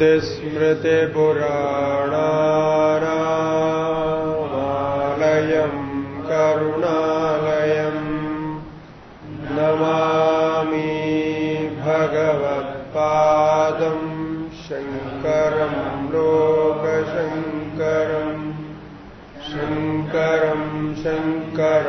स्मृतिपुराणालयं करुणालयम् नमामि भगवत्पादं शङ्करं लोक शङ्करम् शङ्करं शङ्कर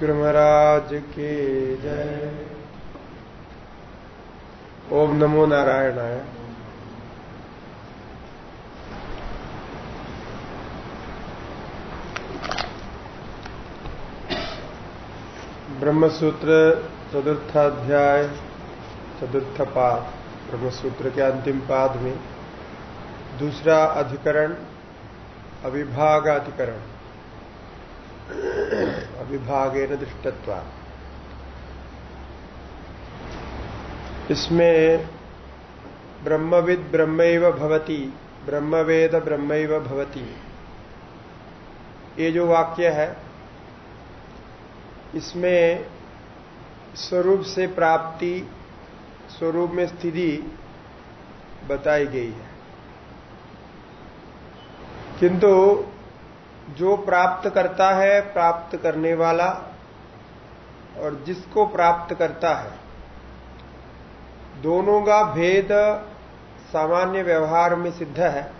सतगुरु के जय। ओम नमो नारायणाय। ब्रह्मसूत्र चतुर्थाध्याय, चतुर्थ पाद, ब्रह्मसूत्र के अंतिम पाद में दूसरा अधिकरण अविभाग अधिकरण अविभागेन दृष्टत्वा। इसमें ब्रह्मविद ब्रह्मैव भवति, ब्रह्मवेद ब्रह्मैव भवति। ये जो वाक्य है, इसमें स्वरूप से प्राप्ति, स्वरूप में स्थिति बताई गई है। किंतु जो प्राप्त करता है, प्राप्त करने वाला और जिसको प्राप्त करता है। दोनों का भेद सामान्य व्यवहार में सिद्ध है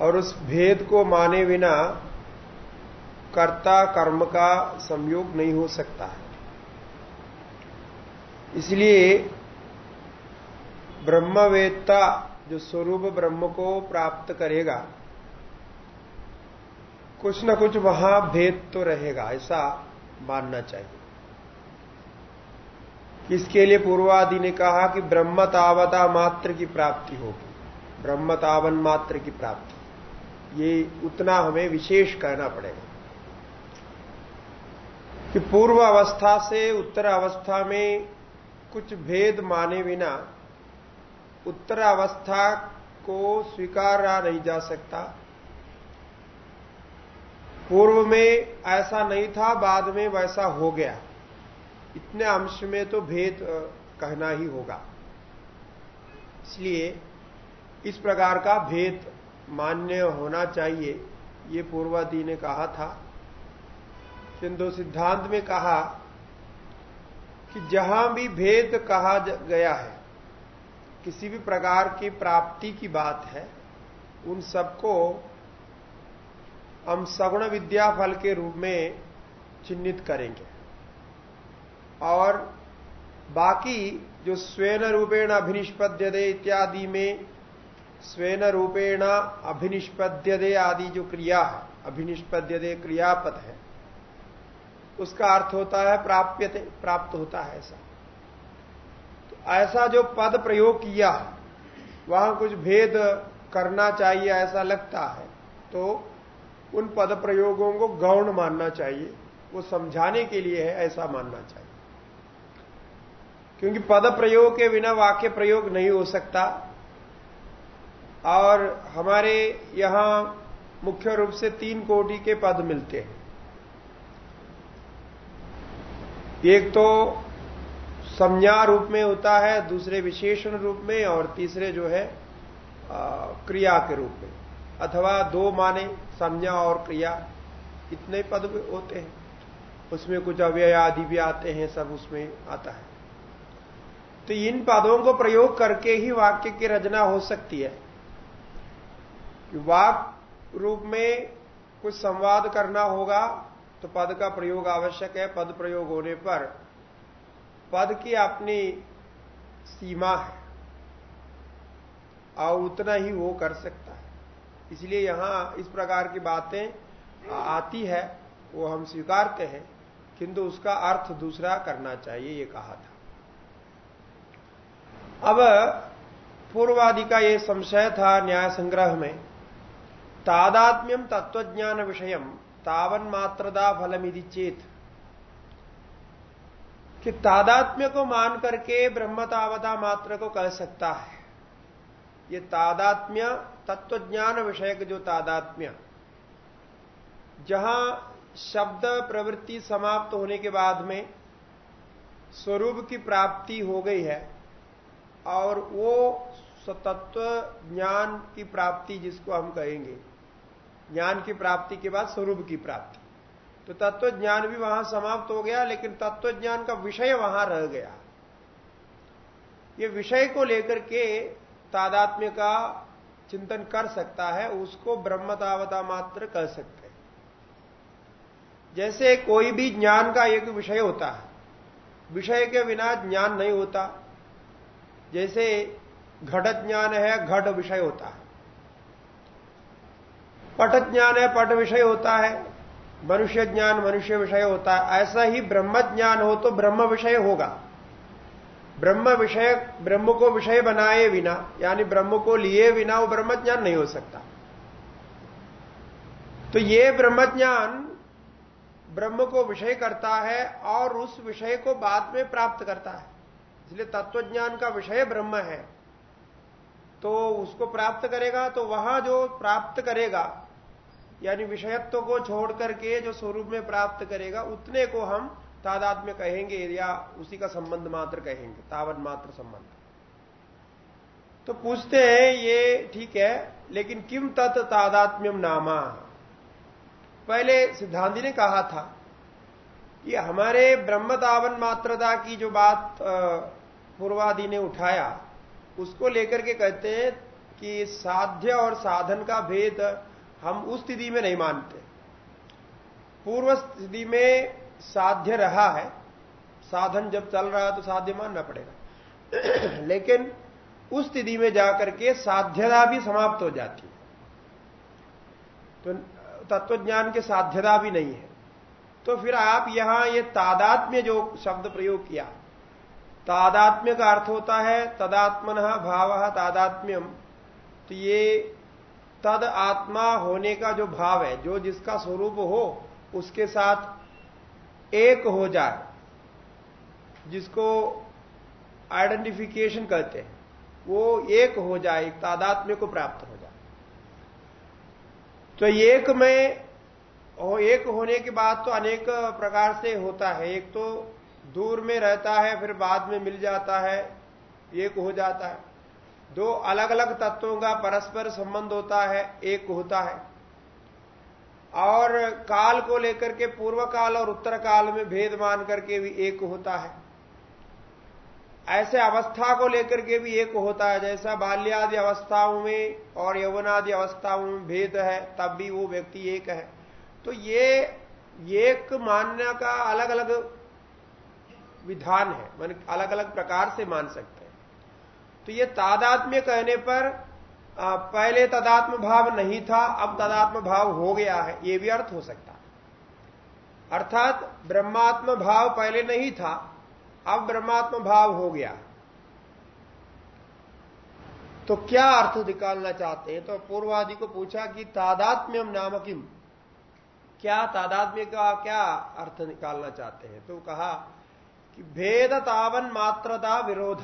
और उस भेद को माने बिना कर्ता कर्म का संयोग नहीं हो सकता है। इसलिए ब्रह्मवेत्ता जो स्वरूप ब्रह्म को प्राप्त करेगा कुछ ना कुछ वहाँ भेद तो रहेगा, ऐसा मानना चाहिए। इसके लिए पूर्वादि ने कहा कि ब्रह्म तावता मात्र की प्राप्ति होगी। ब्रह्म तावन मात्र की प्राप्ति। ये उतना हमें विशेष कहना पड़ेगा। कि पूर्व अवस्था से उत्तर अवस्था में कुछ भेद माने बिना उत्तर अवस्था को स्वीकारा नहीं जा सकता। पूर्व में ऐसा नहीं था, बाद में वैसा हो गया। इतने अंश में तो भेद कहना ही होगा। इसलिए इस प्रकार का भेद मान्य होना चाहिए, ये पूर्वादि ने कहा था। किंतु सिद्धांत में कहा कि जहाँ भी भेद कहा गया है, किसी भी प्रकार की प्राप्ति की बात है, उन सबको हम सगुण विद्या फल के रूप में चिन्हित करेंगे। और बाकी जो स्वेन रूपेण अभिनिष्पद्यते इत्यादि में, स्वेन रूपेण अभिनिष्पद्यते आदि जो क्रिया है, अभिनिष्पद्यते क्रियापद है, उसका अर्थ होता है प्राप्यते, प्राप्त होता है ऐसा। तो ऐसा जो पद प्रयोग किया, वहाँ कुछ भेद करना चाहिए ऐसा लगता है तो उन पद प्रयोगों को गौण मानना चाहिए। वो समझाने के लिए है ऐसा मानना चाहिए। क्योंकि पद प्रयोग के बिना वाक्य प्रयोग नहीं हो सकता। और हमारे यहाँ मुख्य रूप से तीन कोटि के पद मिलते हैं। एक तो संज्ञा रूप में होता है दूसरे विशेषण रूप में और तीसरे जो है आ, क्रिया के रूप में। अथवा दो माने, संज्ञा और क्रिया, इतने पद होते हैं। उसमें कुछ अव्यय आदि भी आते हैं, सब उसमें आता है। तो इन पदों को प्रयोग करके ही वाक्य की रचना हो सकती है। वाक रूप में कुछ संवाद करना होगा तो पद का प्रयोग आवश्यक है। पद प्रयोग होने पर पद की अपनी सीमा है। और उतना ही वो कर सकता इसलिए यहाँ इस प्रकार की बातें आती है, वो हम स्वीकारते हैं, किंतु उसका अर्थ दूसरा करना चाहिए, ये कहा था। अब पूर्वादि का ये संशय था न्याय संग्रह में तादात्म्यम तत्वज्ञान विषय तावन मात्रदा फलमिदि चेत। कि तादात्म्य को मान करके ब्रह्मतावता मात्र को कह सकता है। ये तादात्म्य तत्वज्ञान विषय जो तादात्म्य। जहाँ शब्द प्रवृत्ति समाप्त होने के बाद में स्वरूप की प्राप्ति हो गई है, और वो तत्व ज्ञान की प्राप्ति जिसको हम कहेंगे, ज्ञान की प्राप्ति के बाद स्वरूप की प्राप्ति। तो तत्व ज्ञान भी वहाँ समाप्त हो गया, लेकिन तत्व ज्ञान का विषय वहाँ रह गया। ये विषय को लेकर के तादात्म्य का चिंतन कर सकता है, उसको ब्रह्मतावता मात्र कह सकते हैं। जैसे कोई भी ज्ञान का एक विषय होता है, विषय के बिना ज्ञान नहीं होता। जैसे घट ज्ञान है, घट विषय होता है। पट ज्ञान है, पट विषय होता है, मनुष्य ज्ञान मनुष्य विषय होता है। ऐसा ही ब्रह्म ज्ञान हो तो ब्रह्म विषय होगा। ब्रह्म विषय, ब्रह्म को विषय बनाए बिना, यानी ब्रह्म को लिए बिना वो ब्रह्म ज्ञान नहीं हो सकता। तो ये ब्रह्म ज्ञान ब्रह्म को विषय करता है और उस विषय को बाद में प्राप्त करता है। इसलिए तत्वज्ञान का विषय ब्रह्म है। तो उसको प्राप्त करेगा तो वहाँ जो प्राप्त करेगा, यानी विषयत्व को छोड़ करके जो स्वरूप में प्राप्त करेगा, उतने को हम तादात्म्य कहेंगे या उसी का संबंध मात्र कहेंगे, तावन मात्र संबंध। तो पूछते हैं, ये ठीक है, लेकिन किम तत् तादात्म्यम नामा? पहले सिद्धांति ने कहा था कि हमारे ब्रह्म तावन मात्रता की जो बात पूर्वादि ने उठाया, उसको लेकर के कहते हैं कि साध्य और साधन का भेद हम उस स्थिति में नहीं मानते। पूर्व स्थिति में साध्य रहा है, साधन जब चल रहा है तो साध्य मानना पड़ेगा। लेकिन उस स्थिति में जाकर के साध्यता भी समाप्त हो जाती है। तो तत्वज्ञान के साध्यता भी नहीं है। तो फिर आप यहाँ ये तादात्म्य जो शब्द प्रयोग किया, तादात्म्य का अर्थ होता है तदात्मन भाव तादात्म्यम। तो ये तद आत्मा होने का जो भाव है, जो जिसका स्वरूप हो, उसके साथ एक हो जाए, जिसको आइडेंटिफिकेशन कहते हैं, वो एक हो जाए, एक तादात्म्य को प्राप्त हो जाए। तो एक में एक होने के बाद तो अनेक प्रकार से होता है। एक तो दूर में रहता है, फिर बाद में मिल जाता है, एक हो जाता है। दो अलग अलग तत्वों का परस्पर संबंध होता है, एक होता है। और काल को लेकर के पूर्व काल और उत्तर काल में भेद मान करके भी एक होता है। ऐसे अवस्था को लेकर के भी एक होता है। जैसा बाल्यादि अवस्थाओं में और यौवनादि अवस्थाओं में भेद है, तब भी वो व्यक्ति एक है। तो ये एक मानने का अलग अलग विधान है। मान अलग अलग प्रकार से मान सकते हैं। तो ये तादात्म्य कहने पर पहले तदात्म भाव नहीं था, अब तदात्म भाव हो गया है, ये भी अर्थ हो सकता अर्थात, ब्रह्मात्म भाव पहले नहीं था, अब ब्रह्मात्म भाव हो गया तो क्या अर्थ निकालना चाहते हैं? तो पूर्वादि को पूछा कि तादात्म्यम नाम किम क्या तादात्म्य का क्या अर्थ निकालना चाहते हैं? तो कहा कि भेद तावन मात्रता विरोध।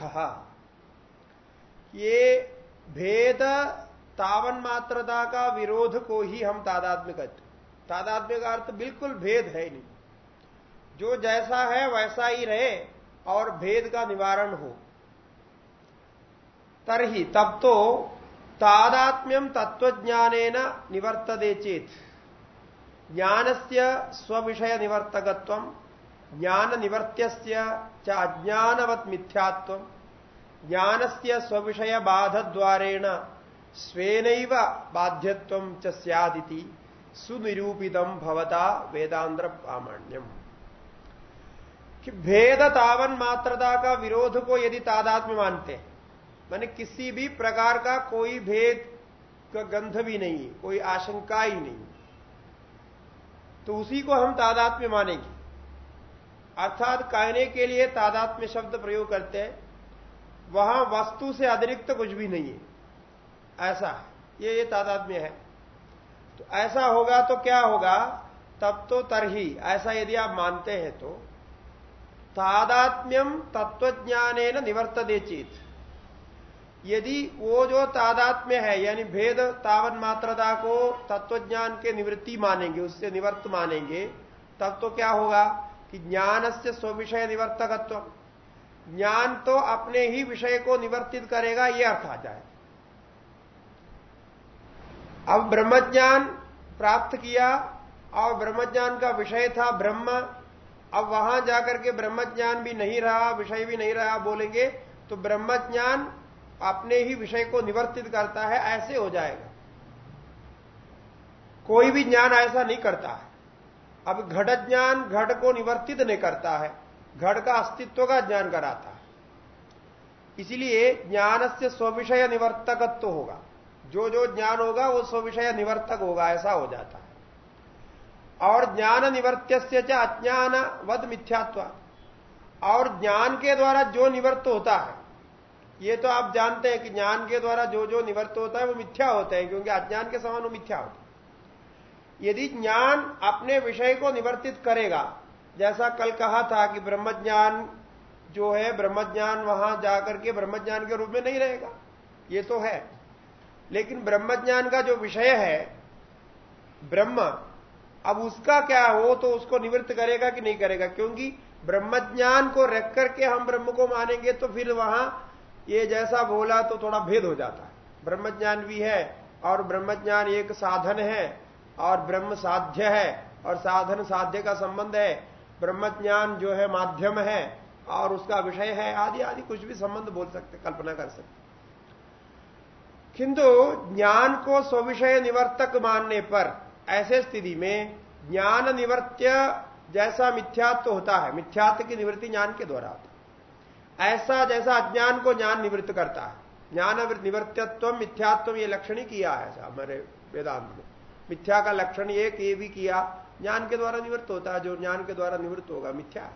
ये भेद तावन मात्रता का विरोध को ही हम तादात्म्य कहते तादात्म्य का अर्थ बिल्कुल भेद है नहीं। जो जैसा है, वैसा ही रहे और भेद का निवारण हो। तरही, तब तो तादात्म्यम तत्वज्ञान निवर्तदे चेत। ज्ञान से स्विषय निवर्तकत्व ज्ञान निवर्त्य च अज्ञानवत मिथ्यात्व। ज्ञान से बाध द्वारेण स्वेन बाध्यत्व च सुनिरूपितम भवता वेदांतर प्रामाण्यम कि भेद तावन मात्रता का विरोध को यदि तादात्म्य मानते माने किसी भी प्रकार का कोई भेद का गंध भी नहीं, कोई आशंका ही नहीं तो उसी को हम तादात्म्य मानेंगे। अर्थात कहने के लिए तादात्म्य शब्द प्रयोग करते हैं वहाँ वस्तु से अतिरिक्त कुछ भी नहीं है। ऐसा ये ये तादात्म्य है। तो ऐसा होगा तो क्या होगा? तब तो तरही। ऐसा यदि आप मानते हैं तो। तादात्म्यम तत्वज्ञान निवर्तदे चेत। यदि वो जो तादात्म्य है, यानी भेद तावन मात्रता को तत्वज्ञान के निवृत्ति मानेंगे, उससे निवर्त मानेंगे, तब तो क्या होगा कि ज्ञान से स्विषय निवर्तकत्व। ज्ञान तो अपने ही विषय को निवर्तित करेगा यह अर्थ आ जाए। अब ब्रह्मज्ञान प्राप्त किया, और ब्रह्मज्ञान का विषय था ब्रह्म, अब वहाँ जाकर के ब्रह्मज्ञान भी नहीं रहा, विषय भी नहीं रहा बोलेंगे तो ब्रह्मज्ञान अपने ही विषय को निवर्तित करता है, ऐसे हो जाएगा। कोई भी ज्ञान ऐसा नहीं करता है। अब घट ज्ञान घट को निवर्तित नहीं करता है। घट का अस्तित्व का ज्ञान कराता है। इसलिए ज्ञान से स्विषय निवर्तकत्व होगा। जो जो ज्ञान होगा, वो स्विषय निवर्तक होगा, ऐसा हो जाता है। और ज्ञान निवर्त्य से अज्ञान वद मिथ्यात्व। और ज्ञान के द्वारा जो निवर्त होता है, ये तो आप जानते हैं कि ज्ञान के द्वारा जो जो निवर्त होता है, वो मिथ्या होता है, क्योंकि अज्ञान के समान वो मिथ्या होता है। यदि ज्ञान अपने विषय को निवर्तित करेगा जैसा कल कहा था कि ब्रह्मज्ञान जो है, ब्रह्मज्ञान वहाँ जाकर के ब्रह्मज्ञान के रूप में नहीं रहेगा। ये तो है। लेकिन ब्रह्मज्ञान का जो विषय है, ब्रह्म, अब उसका क्या हो तो उसको निवृत्त करेगा कि नहीं करेगा? क्योंकि ब्रह्मज्ञान को रख करके हम ब्रह्म को मानेंगे तो फिर वहाँ ये जैसा बोला तो थोड़ा भेद हो जाता है। ब्रह्मज्ञान भी है और ब्रह्मज्ञान एक साधन है और ब्रह्म साध्य है और साधन साध्य का संबंध है। ब्रह्मज्ञान जो है माध्यम है और उसका विषय है, आदि आदि कुछ भी संबंध बोल सकते, कल्पना कर सकते। किंतु ज्ञान को स्विषय निवर्तक मानने पर ऐसे स्थिति में ज्ञान निवर्त्य जैसा मिथ्यात्व होता है, मिथ्यात्व की निवृत्ति ज्ञान के द्वारा होता ऐसा जैसा अज्ञान को ज्ञान निवृत्त करता है। ज्ञान निवृत्तत्व मिथ्यात्व ये लक्षण ही किया है हमारे वेदांत में। मिथ्या का लक्षण ये भी किया ज्ञान के द्वारा निवृत्त होता है, जो ज्ञान के द्वारा निवृत्त होगा, मिथ्या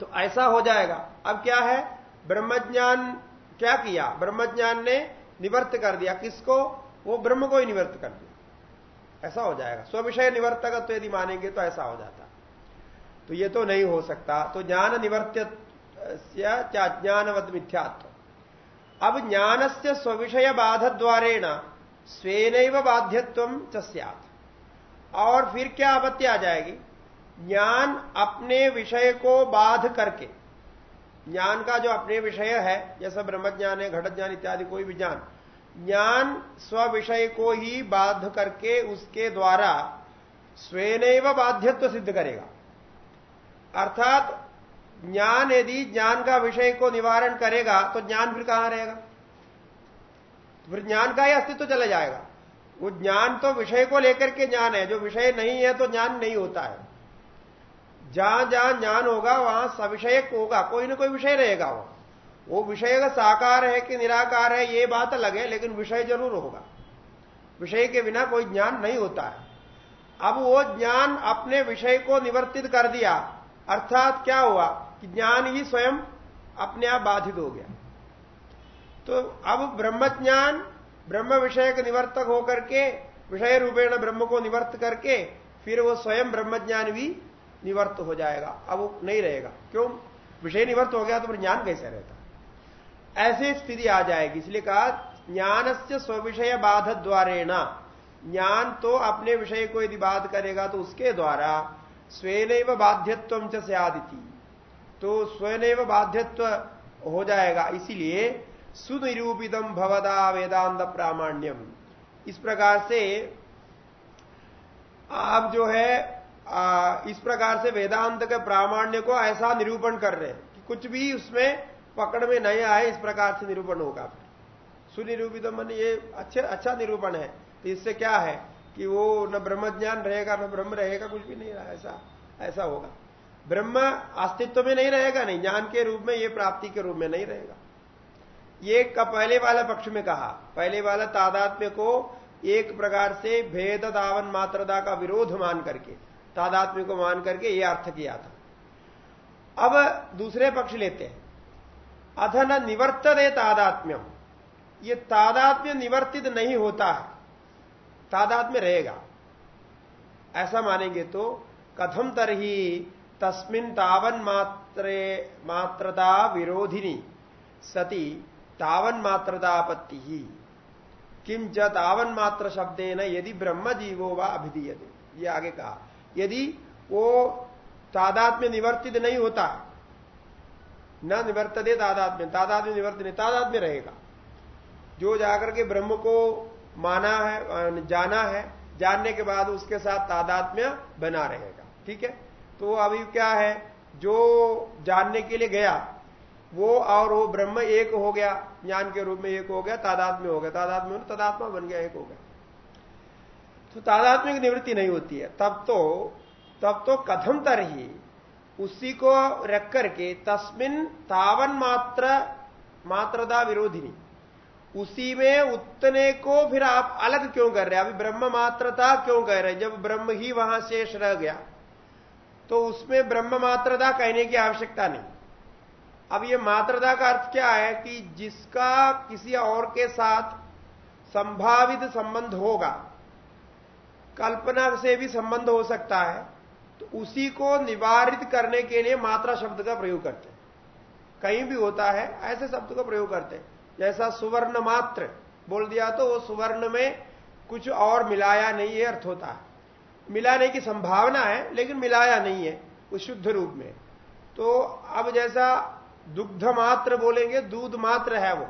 तो ऐसा हो जाएगा। अब क्या है? ब्रह्मज्ञान क्या किया? ब्रह्मज्ञान ने निवर्त कर दिया। किसको? वो ब्रह्म को ही निवर्त कर दिया। ऐसा हो जाएगा। स्व विषय निवर्तक तो यदि मानेंगे तो ऐसा हो जाता। तो ये तो नहीं हो सकता। तो ज्ञान निवर्त्य ज्ञानवद मिथ्यात्व। अब ज्ञान से स्विषय बाध द्वारेण स्वेन बाध्यत्व च और फिर क्या आपत्ति आ जाएगी? ज्ञान अपने विषय को बाध करके। ज्ञान का जो अपने विषय है, जैसा ब्रह्मज्ञान है घट ज्ञान इत्यादि, कोई भी ज्ञान ज्ञान स्व विषय को ही बाध करके उसके द्वारा स्वेन बाध्यत्व सिद्ध करेगा। अर्थात, ज्ञान यदि ज्ञान का विषय को निवारण करेगा तो ज्ञान फिर कहाँ रहेगा? फिर ज्ञान का ही अस्तित्व चला जाएगा। वो ज्ञान तो विषय को लेकर के ज्ञान है, जो विषय नहीं है तो ज्ञान नहीं होता है। जहाँ जहाँ ज्ञान होगा, वहाँ सविषय होगा, कोई ना कोई विषय रहेगा वो। वो विषय का साकार है कि निराकार है, ये बात अलग है, लेकिन विषय ज़रूर होगा। विषय के बिना कोई ज्ञान नहीं होता है। अब वो ज्ञान अपने विषय को निवर्तित कर दिया, अर्थात क्या हुआ कि ज्ञान ही स्वयं अपने आप बाधित हो गया। तो अब ब्रह्म ज्ञान ब्रह्म विषय के निवर्तक होकर के, विषय रूपेण ब्रह्म को निवर्त करके, फिर वो स्वयं ब्रह्म ज्ञान भी निवर्त हो जाएगा। अब वो नहीं रहेगा। क्यों? विषय निवर्त हो गया तो फिर ज्ञान कैसे रहता? ऐसी स्थिति आ जाएगी। इसलिए कहा ज्ञान से स्विषय बाध द्वारेण ज्ञान तो अपने विषय को यदि बाध करेगा तो उसके द्वारा स्वेन बाध्यत्व से आदिति तो स्वयं बाध्यत्व हो जाएगा। इसीलिए सुनिरूपितम भवदा वेदांत प्रामाण्यम इस प्रकार से आप जो है आ, इस प्रकार से वेदांत के प्रामाण्य को ऐसा निरूपण कर रहे हैं कि कुछ भी उसमें पकड़ में नहीं आए इस प्रकार से निरूपण होगा सुनिरूपित मन ये अच्छे अच्छा निरूपण है। तो इससे क्या है कि वो न ब्रह्म ज्ञान रहेगा न ब्रह्म रहेगा कुछ भी नहीं रहा ऐसा ऐसा होगा। ब्रह्म अस्तित्व में नहीं रहेगा नहीं ज्ञान के रूप में ये प्राप्ति के रूप में नहीं रहेगा। ये का पहले वाला पक्ष में कहा। पहले वाला तादात्म्य को एक प्रकार से भेद दावन मात्रदा का विरोध मान करके, तादात्म्य को मान करके ये अर्थ किया था। अब दूसरे पक्ष लेते हैं। अधन निवर्तदे तादात्म्यम। ये तादात्म्य निवर्तित नहीं होता है। तादात्म्य रहेगा। ऐसा मानेंगे तो कथम तरही तस्मिन तावन मात्रे मात्रता विरोधिनी सती तावन मात्रतापत्ति ही। किम च तावन मात्र शब्दे न यदि ब्रह्म जीवो व अभिधीयते। ये आगे कहा, यदि वो तादात्म्य निवर्तित नहीं होता, न निवर्तदे तादात्म्य तादात्म्य निवर्तित, तादात्म्य रहेगा। जो जाकर के ब्रह्म को माना है, जाना है, जानने के बाद उसके साथ तादात्म्य बना रहेगा। ठीक है? तो अभी क्या है? जो जानने के लिए गया वो और वो ब्रह्म एक हो गया, ज्ञान के रूप में एक हो गया तादात्म्य हो गया। तादात्म्य तदात्मा बन गया, एक हो गया। तो तादात्म्य की निवृत्ति नहीं होती है। तब तो तब तो कथम तर ही उसी को रख करके तस्मिन तावन मात्र, मात्रदा विरोधिनी। उसी में उतने को फिर आप अलग क्यों कर रहे हैं? अभी ब्रह्म मात्रता क्यों कह रहे हैं? जब ब्रह्म ही वहाँ शेष रह गया तो उसमें ब्रह्म मात्रता कहने की आवश्यकता नहीं। अब ये मात्रता का अर्थ क्या है कि जिसका किसी और के साथ संभावित संबंध होगा, कल्पना से भी संबंध हो सकता है तो उसी को निवारित करने के लिए मात्रा शब्द का प्रयोग करते हैं। कहीं भी होता है, ऐसे शब्द का प्रयोग करते हैं। जैसा सुवर्ण मात्र बोल दिया तो वो सुवर्ण में कुछ और मिलाया नहीं है अर्थ होता है। मिलाने की संभावना है, लेकिन मिलाया नहीं है उस शुद्ध रूप में तो अब जैसा दुग्ध मात्र बोलेंगे, दूध मात्र है वो।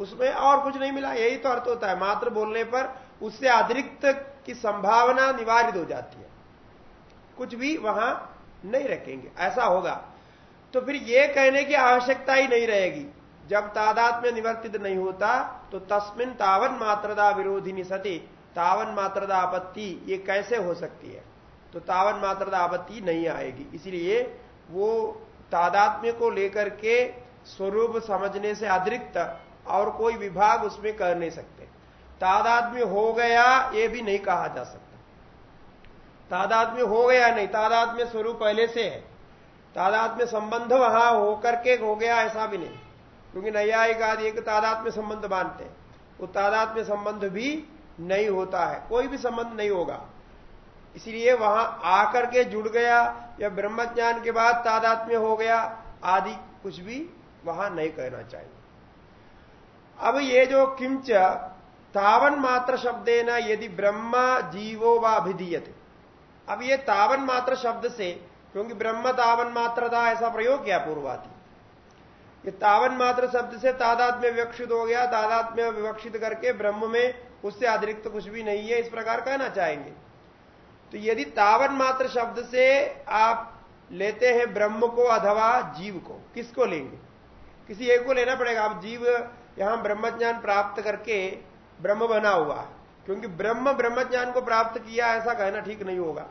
उसमें और कुछ नहीं मिला, यही तो अर्थ होता है। मात्र बोलने पर उससे अतिरिक्त की संभावना निवारित हो जाती है। कुछ भी वहाँ नहीं रखेंगे। ऐसा होगा। तो फिर यह कहने की आवश्यकता ही नहीं रहेगी। जब तादात में निवर्तित नहीं होता तो तस्मिन तावन मात्रदा विरोधी सती। तावन मात्रदा आपत्ति, ये कैसे हो सकती है? तो तावन मात्रदा आपत्ति नहीं आएगी। इसलिए वो तादात्म्य को लेकर के स्वरूप समझने से अतिरिक्त और कोई विभाग उसमें कर नहीं सकते। तादात्म्य हो गया, ये भी नहीं कहा जा सकता। तादात्म्य हो गया नहीं, तादात्म्य स्वरूप पहले से है। तादात्म्य संबंध वहाँ होकर के हो गया ऐसा भी नहीं। क्योंकि नैयायिक आदि एक तादात्म्य संबंध मानते हैं। वो तादात्म्य संबंध भी नहीं होता है, कोई भी संबंध नहीं होगा। इसलिए वहाँ आकर के जुड़ गया या ब्रह्म ज्ञान के बाद तादात्म्य हो गया, आदि कुछ भी वहाँ नहीं कहना चाहिए। अब ये जो किंच, तावन मात्र शब्दे न यदि ब्रह्म जीवो व अभिधीयते। अब ये तावन मात्र शब्द से, क्योंकि ब्रह्म तावन मात्र था ऐसा प्रयोग किया पूर्वाती। ये तावन मात्र शब्द से तादात्म्य विवक्षित हो गया तादात्म्य विवक्षित करके ब्रह्म में उससे अतिरिक्त कुछ भी नहीं है, इस प्रकार कहना चाहेंगे। तो यदि तावन मात्र शब्द से आप लेते हैं ब्रह्म को अथवा जीव को, किसको लेंगे? किसी एक को लेना पड़ेगा। आप जीव यहाँ ब्रह्म ज्ञान प्राप्त करके ब्रह्म बना हुआ है। क्योंकि ब्रह्म ब्रह्म ज्ञान को प्राप्त किया, ऐसा कहना ठीक नहीं होगा।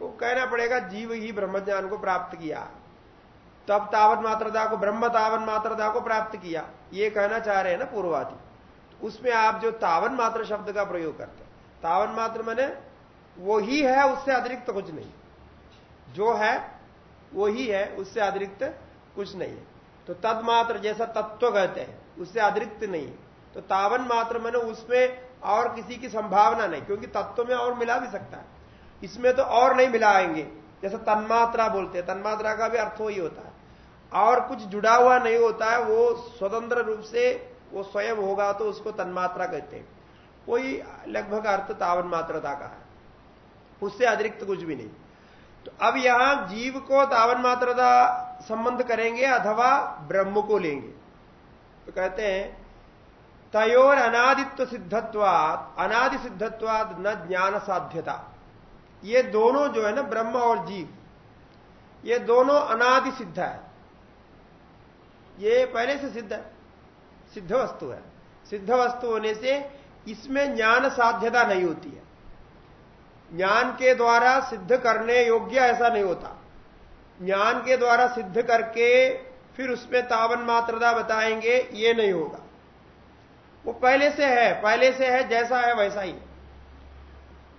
वो तो कहना पड़ेगा, जीव ही ब्रह्म ज्ञान को प्राप्त किया। तब तावन मात्रता को, ब्रह्म तावन मात्रता को प्राप्त किया। ये कहना चाह रहे हैं ना पूर्वादि। तो उसमें आप जो तावन मात्र शब्द का प्रयोग करते तावन मात्र मैंने वो ही है, उससे अतिरिक्त कुछ नहीं। जो है, वो ही है, उससे अतिरिक्त कुछ नहीं है। तो तदमात्र जैसा तत्व कहते हैं, उससे अतिरिक्त नहीं है। तो तावन मात्र मैंने उसमें और किसी की संभावना नहीं, क्योंकि तत्व में और मिला भी सकता है। इसमें तो और नहीं मिलाएँगे। जैसा तन्मात्रा बोलते हैं, तन्मात्रा का भी अर्थ वही होता है। और कुछ जुड़ा हुआ नहीं होता है, वो स्वतंत्र रूप से वो स्वयं होगा तो उसको तन्मात्रा कहते हैं। कोई लगभग अर्थ तावन मात्रता का है। उससे अतिरिक्त कुछ भी नहीं। तो अब यहाँ जीव को तावन मात्रता संबंध करेंगे अथवा ब्रह्म को लेंगे। तो कहते हैं, तयोर अनादित्व सिद्धत्वाद अनादि सिद्धत्वाद न ज्ञान साध्यता। ये दोनों जो है ना, ब्रह्म और जीव, ये दोनों अनादि सिद्ध है। ये पहले से सिद्ध है, सिद्ध वस्तु है। सिद्ध वस्तु होने से इसमें ज्ञान साध्यता नहीं होती है। ज्ञान के द्वारा सिद्ध करने योग्य ऐसा नहीं होता। ज्ञान के द्वारा सिद्ध करके फिर उसमें तावन मात्रता बताएँगे, ये नहीं होगा। वो पहले से है, पहले से है, जैसा है वैसा ही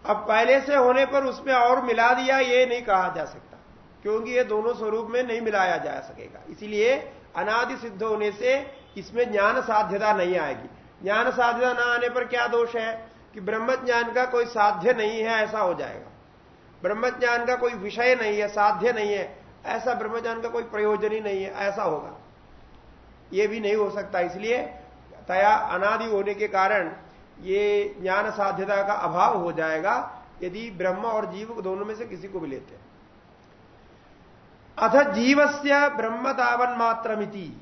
अब पहले से होने पर उसमें और मिला दिया, ये नहीं कहा जा सकता। क्योंकि ये दोनों स्वरूप में नहीं मिलाया जा सकेगा। इसीलिए अनादि सिद्ध होने से इसमें ज्ञान साध्यता नहीं आएगी। ज्ञान साध्यता ना आने पर क्या दोष है? कि ब्रह्म ज्ञान का कोई साध्य नहीं है, ऐसा हो जाएगा। ब्रह्म ज्ञान का कोई विषय नहीं है, साध्य नहीं है, ऐसा ब्रह्म ज्ञान का कोई प्रयोजन ही नहीं है, ऐसा होगा। यह भी नहीं हो सकता, इसलिए तया अनादि होने के कारण ये ज्ञान साध्यता का अभाव हो जाएगा, यदि ब्रह्म और जीव दोनों में से किसी को भी लेते हैं। अथ जीव से ब्रह्म तावन मात्रमिति।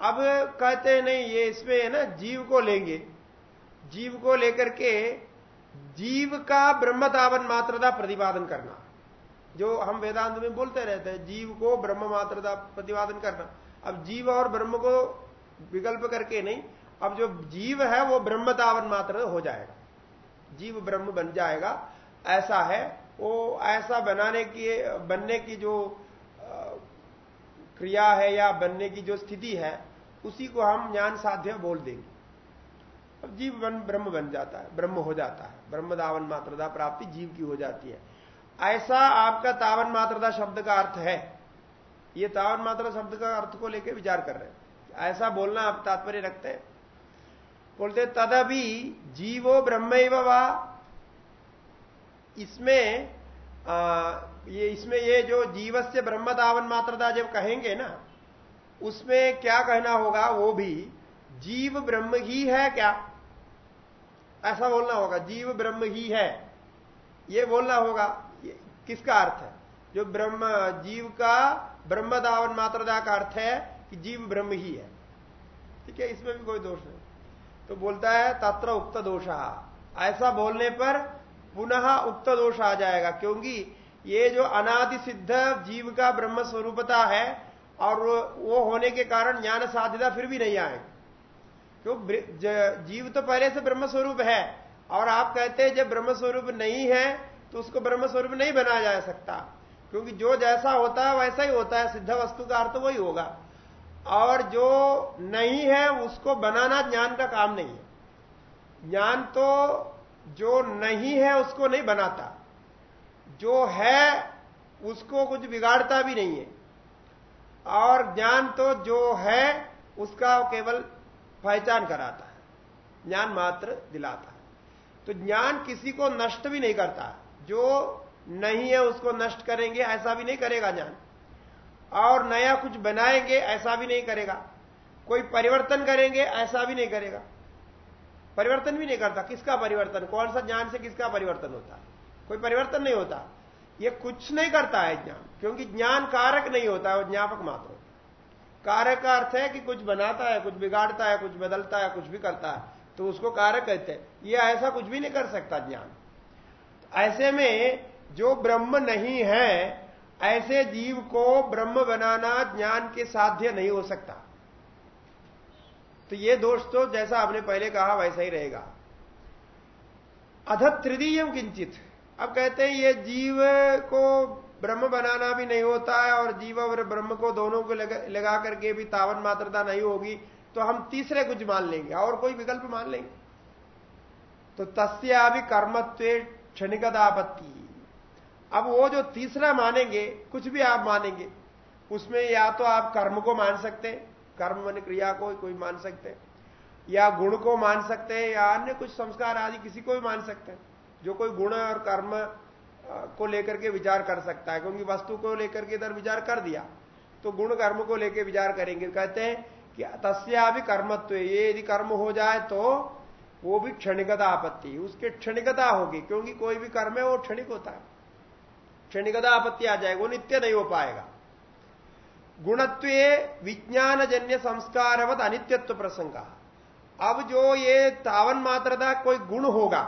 अब कहते नहीं, ये इसमें है ना, जीव को लेंगे। जीव को लेकर के जीव का ब्रह्म तावन मात्रता प्रतिपादन करना। जो हम वेदांत में बोलते रहते हैं, जीव को ब्रह्म मात्रता प्रतिपादन करना। अब जीव और ब्रह्म को विकल्प करके नहीं, अब जो जीव है, वो ब्रह्मतावन मात्र हो जाएगा। जीव ब्रह्म बन जाएगा। ऐसा है, वो ऐसा बनाने की, बनने की जो क्रिया है या बनने की जो स्थिति है, उसी को हम ज्ञान साध्य बोल देंगे। अब जीव बन ब्रह्म बन जाता है ब्रह्म हो जाता है। ब्रह्म दावन मात्रता प्राप्ति जीव की हो जाती है। ऐसा आपका तावन मात्रता शब्द का अर्थ है। ये तावन मात्रा शब्द का अर्थ को लेकर विचार कर रहे हैं। ऐसा बोलना आप तात्पर्य रखते हैं। बोलते तदभी जीवो ब्रह्म वा। इसमें आ, ये इसमें ये जो जीव से ब्रह्म दावन मात्रता जब कहेंगे ना उसमें क्या कहना होगा वो भी जीव ब्रह्म ही है क्या? ऐसा बोलना होगा, जीव ब्रह्म ही है। ये बोलना होगा किसका अर्थ है? जो ब्रह्म, जीव का ब्रह्म दावन मात्रता का अर्थ है कि जीव ब्रह्म ही है। ठीक है, इसमें भी कोई दोष नहीं। तो बोलता है, तत्र उक्त दोष। ऐसा बोलने पर पुनः उक्त दोष आ जाएगा, क्योंकि ये जो अनादि सिद्ध जीव का ब्रह्म स्वरूपता है, और वो होने के कारण ज्ञान साध्यता फिर भी नहीं आएगी क्यों जीव तो पहले से ब्रह्म स्वरूप है। और आप कहते हैं, जब ब्रह्म स्वरूप नहीं है तो उसको ब्रह्म स्वरूप नहीं बनाया जा सकता। क्योंकि जो जैसा होता है, वैसा ही होता है। सिद्ध वस्तु का अर्थ वही होगा। और जो नहीं है, उसको बनाना ज्ञान का काम नहीं है। ज्ञान तो जो नहीं है, उसको नहीं बनाता। जो है, उसको कुछ बिगाड़ता भी नहीं है। और ज्ञान तो जो है, उसका केवल पहचान कराता है। ज्ञान मात्र दिलाता है। तो ज्ञान किसी को नष्ट भी नहीं करता। जो नहीं है उसको नष्ट करेंगे, ऐसा भी नहीं करेगा ज्ञान। और नया कुछ बनाएँगे, ऐसा भी नहीं करेगा। कोई परिवर्तन करेंगे, ऐसा भी नहीं करेगा। परिवर्तन भी नहीं करता। किसका परिवर्तन? कौन सा ज्ञान से किसका परिवर्तन होता है? कोई परिवर्तन नहीं होता। ये कुछ नहीं करता है ज्ञान, क्योंकि ज्ञान कारक नहीं होता है वो ज्ञापक मात्र कारक का अर्थ है कि कुछ बनाता है, कुछ बिगाड़ता है, कुछ बदलता है, कुछ भी करता है तो उसको कार्य कहते हैं। ये ऐसा कुछ भी नहीं कर सकता ज्ञान। ऐसे में जो ब्रह्म नहीं है, ऐसे जीव को ब्रह्म बनाना ज्ञान के साध्य नहीं हो सकता। तो ये दोष तो जैसा आपने पहले कहा, वैसा ही रहेगा। अध तृतीय किंचित। अब कहते हैं ये जीव को ब्रह्म बनाना भी नहीं होता है और जीव और ब्रह्म को दोनों को लगा, लगा करके भी तावन मात्रता नहीं होगी तो हम तीसरे कुछ मान लेंगे और कोई विकल्प मान लेंगे। तो तस्या भी कर्मत्व क्षणिकतापत्ति अब वो जो तीसरा मानेंगे कुछ भी आप मानेंगे उसमें या तो आप कर्म को मान सकते हैं कर्म मन क्रिया को कोई मान सकते हैं या गुण को मान सकते हैं या अन्य कुछ संस्कार आदि किसी को भी मान सकते हैं जो कोई गुण और कर्म को लेकर के विचार कर सकता है, क्योंकि वस्तु को लेकर के इधर विचार कर दिया। तो गुण कर्म को लेकर विचार करेंगे। कहते हैं कि तस्या भी कर्मत्व ये यदि कर्म हो जाए तो वो भी क्षणिकता आपत्ति। उसके क्षणिकता होगी, क्योंकि कोई भी कर्म है वो क्षणिक होता है। क्षणिकता आपत्ति आ जाएगी, वो नित्य नहीं हो पाएगा। गुणत्व विज्ञान जन्य संस्कारवत अनित्यत्व प्रसंग। अब जो ये तावन मात्रता कोई गुण होगा।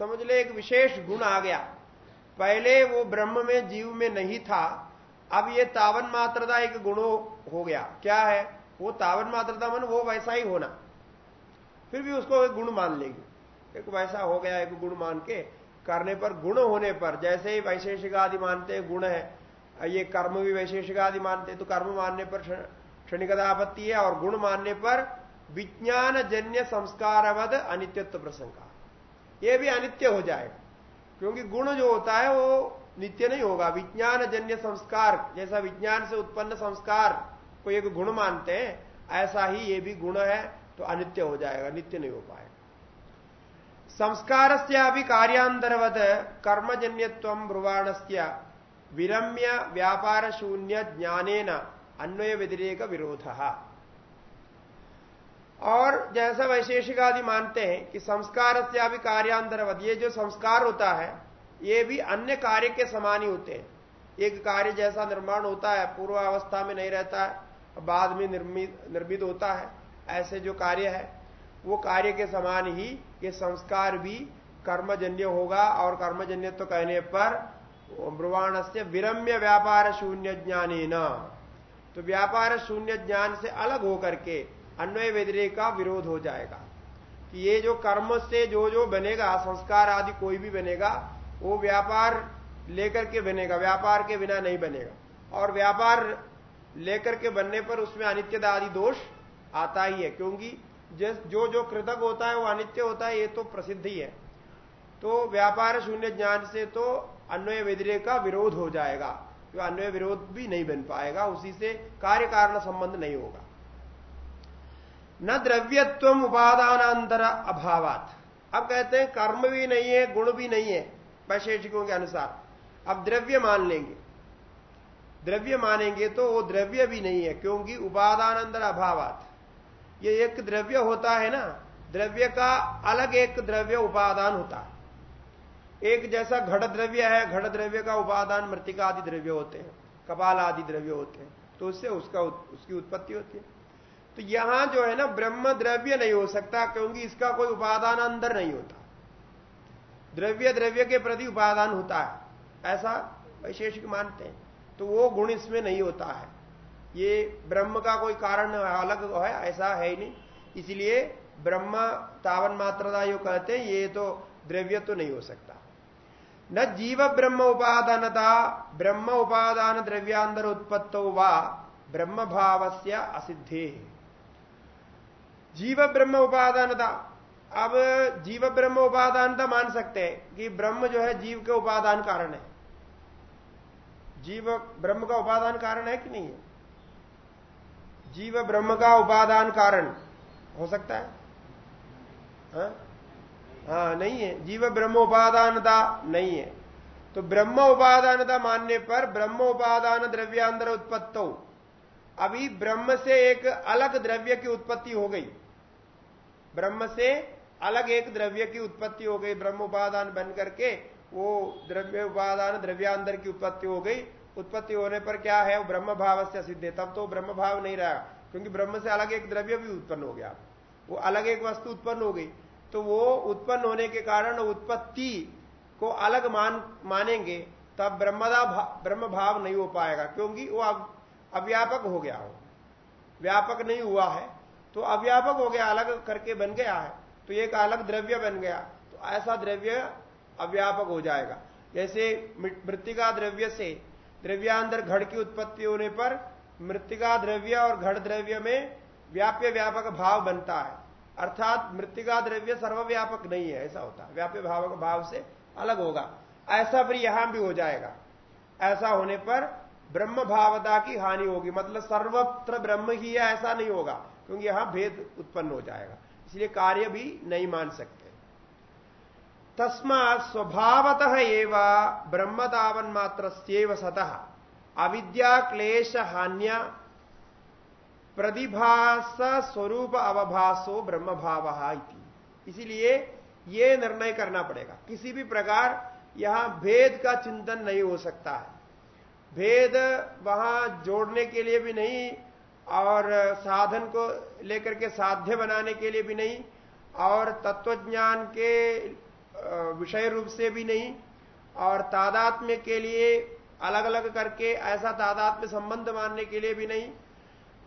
समझ ले, एक विशेष गुण आ गया। पहले वो ब्रह्म में जीव में नहीं था, अब ये तावन मात्रता एक गुण हो गया। क्या है? वो तावन मात्रता मन, वो वैसा ही होना। फिर भी उसको एक गुण मान लेगी। एक वैसा हो गया, एक गुण मान के करने पर, गुण होने पर, जैसे ही वैशेषिक आदि मानते गुण है, ये कर्म भी वैशेषिक आदि मानते तो कर्म मानने पर क्षणिकता आपत्ति है, और गुण मानने पर विज्ञान जन्य संस्कारवद अनित्यत्व प्रसंग। ये भी अनित्य हो जाएगा। क्योंकि गुण जो होता है वो नित्य नहीं होगा। विज्ञान जन्य संस्कार, जैसा विज्ञान से उत्पन्न संस्कार को एक गुण मानते हैं, ऐसा ही ये भी गुण है तो अनित्य हो जाएगा, नित्य नहीं हो पाएगा। संस्कार से अभी कार्यांतरवत कर्मजन्यत्व ब्रुवाण से विरम्य व्यापार शून्य ज्ञानेन अन्वय व्यतिरेक विरोध। और जैसा वैशेषिक आदि मानते हैं कि संस्कार से अभी कार्यांतरवत, ये जो संस्कार होता है, ये भी अन्य कार्य के समान ही होते हैं। एक कार्य जैसा निर्माण होता है पूर्व अवस्था में नहीं रहता है बाद में निर्मित निर्मित होता है, ऐसे जो कार्य है, वो कार्य के समान ही ये संस्कार भी कर्मजन्य होगा, और कर्मजन्य तो कहने पर ब्रुवाण से विरम्य व्यापार शून्य ज्ञान तो व्यापार शून्य ज्ञान से अलग होकर के अन्वय वेदरे का विरोध हो जाएगा। कि ये जो कर्म से जो जो बनेगा, संस्कार आदि कोई भी बनेगा, वो व्यापार लेकर के बनेगा, व्यापार के बिना नहीं बनेगा। और व्यापार लेकर के बनने पर उसमें अनित्यता आदि दोष आता ही है, क्योंकि जिस जो जो कृतक होता है, वो अनित्य होता है, ये तो प्रसिद्ध ही है। तो व्यापार शून्य ज्ञान से तो अन्वय विद्रे का विरोध हो जाएगा। तो अन्वय विरोध भी नहीं बन पाएगा, उसी से कार्य कारण संबंध नहीं होगा। न द्रव्यत्व उपादानांतर अभावात। अब कहते हैं कर्म भी नहीं है, गुण भी नहीं है, वैशेषिकों के अनुसार। अब द्रव्य मान लेंगे। द्रव्य मानेंगे तो वो द्रव्य भी नहीं है, क्योंकि उपादानंदर अभावात। ये एक द्रव्य होता है ना, द्रव्य का अलग एक द्रव्य उपादान होता है। एक जैसा घट द्रव्य है, घट द्रव्य का उपादान मृतिका आदि द्रव्य होते हैं, कपाल आदि द्रव्य होते हैं तो उससे उसका, उसकी उत्पत्ति होती है। तो यहाँ जो है ना ब्रह्म द्रव्य नहीं हो सकता, क्योंकि इसका कोई उपादान अंदर नहीं होता। द्रव्य द्रव्य के प्रति उपादान होता है। ऐसा वैशेषिक मानते हैं। तो वो गुण इसमें नहीं होता है। ये ब्रह्म का कोई कारण अलग है, ऐसा है ही नहीं। इसलिए ब्रह्म तावन मात्रता यो कहते हैं, ये तो द्रव्य तो नहीं हो सकता। न जीव ब्रह्म उपादानता, ब्रह्म उपादान द्रव्यांतर उत्पत्तो व ब्रह्म भाव से असिद्धे। जीव ब्रह्म उपादानता। अब जीव ब्रह्म उपादानता मान सकते हैं कि ब्रह्म जो है जीव के उपादान कारण है। जीव ब्रह्म का उपादान कारण है कि नहीं है? जीव ब्रह्म का उपादान कारण हो सकता है? हा? हाँ नहीं है। जीव ब्रह्म उपादानता नहीं है। तो ब्रह्म उपादानता मानने पर ब्रह्म उपादान द्रव्यांतर उत्पत्तो। अभी ब्रह्म से एक अलग द्रव्य की उत्पत्ति हो गई। ब्रह्म से अलग एक द्रव्य की उत्पत्ति हो गई, ब्रह्म उपादान बन करके वो द्रव्य उपादान, द्रव्यांतर की उत्पत्ति हो गई। उत्पत्ति होने पर क्या है? वो ब्रह्म भाव से सिद्ध है। तब तो ब्रह्म भाव नहीं रहा, क्योंकि ब्रह्म से अलग एक द्रव्य भी उत्पन्न हो गया। वो अलग एक वस्तु उत्पन्न हो गई। तो वो उत्पन्न होने के कारण उत्पत्ति को अलग मान, मानेंगे, तब ब्रह्मदा ब्रह्म भाव नहीं हो पाएगा, क्योंकि वो अव्यापक हो गया हो। व्यापक नहीं हुआ है। तो अव्यापक हो गया, अलग करके बन गया है। तो एक अलग द्रव्य बन गया तो ऐसा द्रव्य अव्यापक हो जाएगा। जैसे मृतिका द्रव्य से द्रव्यांतर घड़ की उत्पत्ति होने पर मृतिका द्रव्य और घड़ द्रव्य में व्याप्य व्यापक भाव बनता है। अर्थात मृतिका द्रव्य सर्वव्यापक नहीं है, ऐसा होता है। व्याप्य भावक भाव से अलग होगा। ऐसा फिर यहाँ भी हो जाएगा। ऐसा होने पर ब्रह्म भावता की हानि होगी। मतलब सर्वत्र ब्रह्म ही है, ऐसा नहीं होगा। क्योंकि यहाँ भेद उत्पन्न हो जाएगा। इसलिए कार्य भी नहीं मान सकते। तस्मा स्वभावतः एवं, ब्रह्मतावन मात्र सतः। अविद्या, क्लेश, हान्य, प्रतिभास, स्वरूप, अवभासो ब्रह्म भाव इसीलिए यह निर्णय करना पड़ेगा। किसी भी प्रकार यहाँ भेद का चिंतन नहीं हो सकता है। भेद वहाँ जोड़ने के लिए भी नहीं और साधन को लेकर के साध्य बनाने के लिए भी नहीं, और तत्वज्ञान के विषय रूप से भी नहीं, और तादात्म्य के लिए अलग अलग करके ऐसा तादात्म्य संबंध मानने के लिए भी नहीं,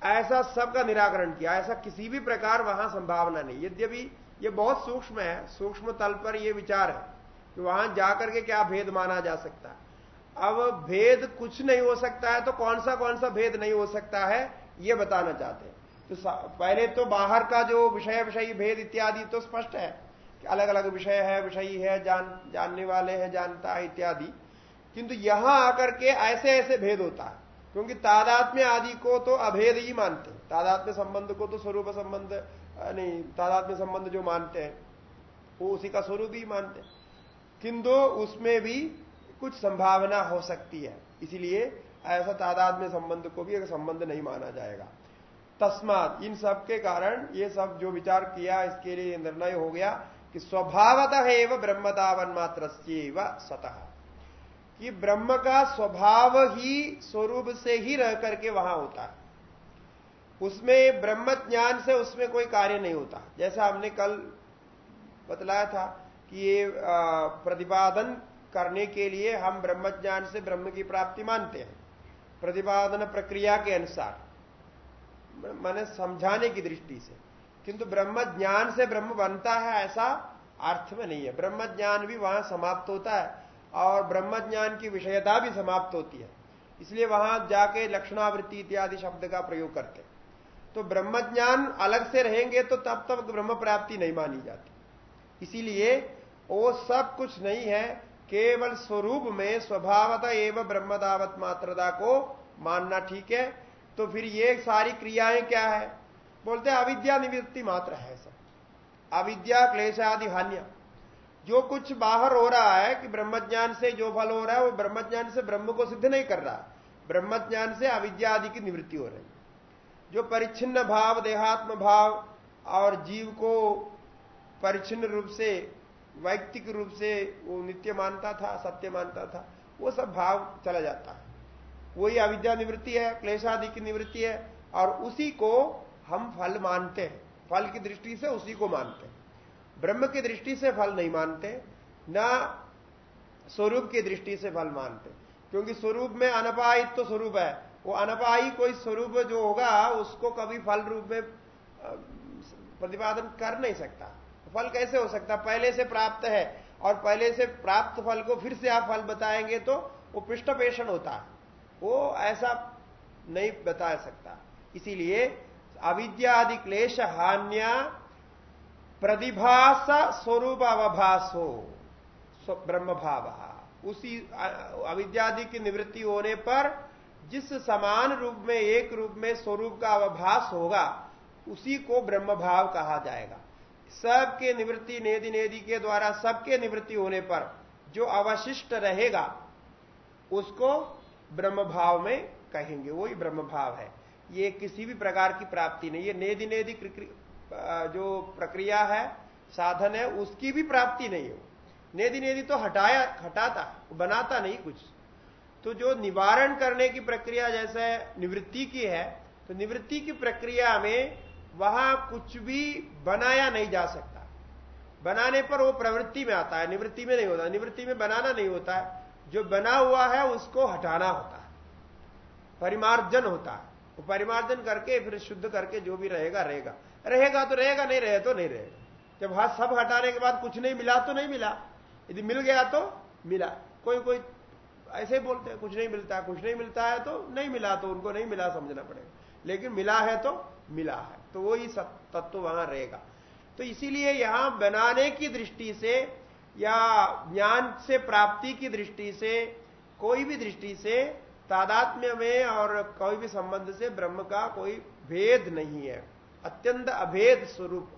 ऐसा सबका निराकरण किया, ऐसा किसी भी प्रकार वहाँ संभावना नहीं। यद्यपि ये बहुत सूक्ष्म है, सूक्ष्म तल पर यह विचार है कि वहाँ जाकर के क्या भेद माना जा सकता। है अब भेद कुछ नहीं हो सकता है तो कौन सा कौन सा भेद नहीं हो सकता है? ये बताना चाहते हैं। तो पहले तो बाहर का जो विषय, विषयी भेद इत्यादि तो स्पष्ट है कि अलग अलग विषय है, विषयी है, जान, जानने वाले हैं, जानता है इत्यादि। किंतु यहाँ आकर के ऐसे ऐसे भेद होता है। क्योंकि तादात्म्य आदि को तो अभेद ही मानते हैं। तादात्म्य संबंध को तो स्वरूप संबंध नहीं, तादात्म्य संबंध जो मानते हैं, वो उसी का स्वरूप ही मानते हैं। किंतु उसमें भी कुछ संभावना हो सकती है। इसीलिए ऐसा तादाद में संबंध को भी एक संबंध नहीं माना जाएगा। तस्मात, इन सब के कारण ये सब जो विचार किया, इसके लिए निर्णय हो गया कि स्वभावतः एवं ब्रह्मतावन मात्र सतह कि ब्रह्म का स्वभाव ही स्वरूप से ही रह करके वहाँ होता है। उसमें ब्रह्म ज्ञान से उसमें कोई कार्य नहीं होता। जैसा हमने कल बतलाया था कि ये प्रतिपादन करने के लिए हम ब्रह्म ज्ञान से ब्रह्म की प्राप्ति मानते हैं। प्रतिपादन प्रक्रिया के अनुसार। मैंने समझाने की दृष्टि से। किंतु ब्रह्म ज्ञान से ब्रह्म बनता है ऐसा अर्थ में नहीं है। ब्रह्म ज्ञान भी वहाँ समाप्त होता है और ब्रह्म ज्ञान की विषयता भी समाप्त होती है। इसलिए वहाँ जाके लक्षणावृत्ति इत्यादि शब्द का प्रयोग करते तो ब्रह्म ज्ञान अलग से रहेंगे तो तब तक ब्रह्म प्राप्ति नहीं मानी जाती। इसीलिए वो सब कुछ नहीं है केवल स्वरूप में स्वभावता एवं ब्रह्मदावत मात्रता को मानना ठीक है। तो फिर ये सारी क्रियाएँ क्या है? बोलते हैं, अविद्या निवृत्ति मात्र है सब। अविद्या, क्लेश आदि, हान्य। जो कुछ बाहर हो रहा है कि ब्रह्मज्ञान से जो फल हो रहा है, वो ब्रह्मज्ञान से ब्रह्म को सिद्ध नहीं कर रहा। ब्रह्मज्ञान से अविद्या आदि की निवृत्ति हो रही जो परिच्छिन्न भाव, देहात्म भाव और जीव को परिच्छिन्न रूप से वैयक्तिक रूप से वो नित्य मानता था, सत्य मानता था, वो सब भाव चला जाता है। वही अविद्या निवृत्ति है, क्लेशादि की निवृत्ति है, और उसी को हम फल मानते हैं। फल की दृष्टि से उसी को मानते हैं। ब्रह्म की दृष्टि से फल नहीं मानते, न स्वरूप की दृष्टि से फल मानते। क्योंकि स्वरूप में अनपायित तो स्वरूप है। वो अनपायी कोई स्वरूप जो होगा, उसको कभी फल रूप में प्रतिपादन कर नहीं सकता। फल कैसे हो सकता पहले से प्राप्त है और पहले से प्राप्त फल को फिर से आप फल बताएँगे तो वो पृष्ठ पेषण होता है। वो ऐसा नहीं बता सकता। इसीलिए अविद्यादि क्लेश हान्या प्रतिभास स्वरूप अवभास हो ब्रह्म भाव उसी अविद्यादि की निवृत्ति होने पर जिस समान रूप में, एक रूप में स्वरूप का अवभास होगा, उसी को ब्रह्म भाव कहा जाएगा। सबके निवृत्ति नेदि नेदि के द्वारा सबके निवृत्ति होने पर जो अवशिष्ट रहेगा, उसको ब्रह्म भाव में कहेंगे। वही ब्रह्म भाव है। ये किसी भी प्रकार की प्राप्ति नहीं। है नेदि नेदि जो प्रक्रिया है, साधन है, उसकी भी प्राप्ति नहीं हो। नेदि नेदि तो हटाया, हटाता, बनाता नहीं कुछ। तो जो निवारण करने की प्रक्रिया जैसे निवृत्ति की है तो निवृत्ति की प्रक्रिया में वहाँ कुछ भी बनाया नहीं जा सकता। बनाने पर वो प्रवृत्ति में आता है, निवृत्ति में नहीं होता। निवृत्ति में बनाना नहीं होता है। जो बना हुआ है, उसको हटाना होता है। परिमार्जन होता है। वो परिमार्जन करके, फिर शुद्ध करके जो भी रहेगा रहेगा। रहेगा तो रहेगा, नहीं रहे तो नहीं रहेगा जब हाथ सब हटाने के बाद कुछ नहीं मिला तो नहीं मिला। यदि मिल गया तो मिला। कोई कोई ऐसे बोलते हैं, कुछ नहीं मिलता, कुछ नहीं मिलता है तो नहीं मिला तो उनको नहीं मिला, समझना पड़ेगा। लेकिन मिला है तो मिला है। तो वही तत्व वहाँ रहेगा। तो इसीलिए यहाँ बनाने की दृष्टि से या ज्ञान से प्राप्ति की दृष्टि से, कोई भी दृष्टि से तादात्म्य में और कोई भी संबंध से ब्रह्म का कोई भेद नहीं है। अत्यंत अभेद स्वरूप।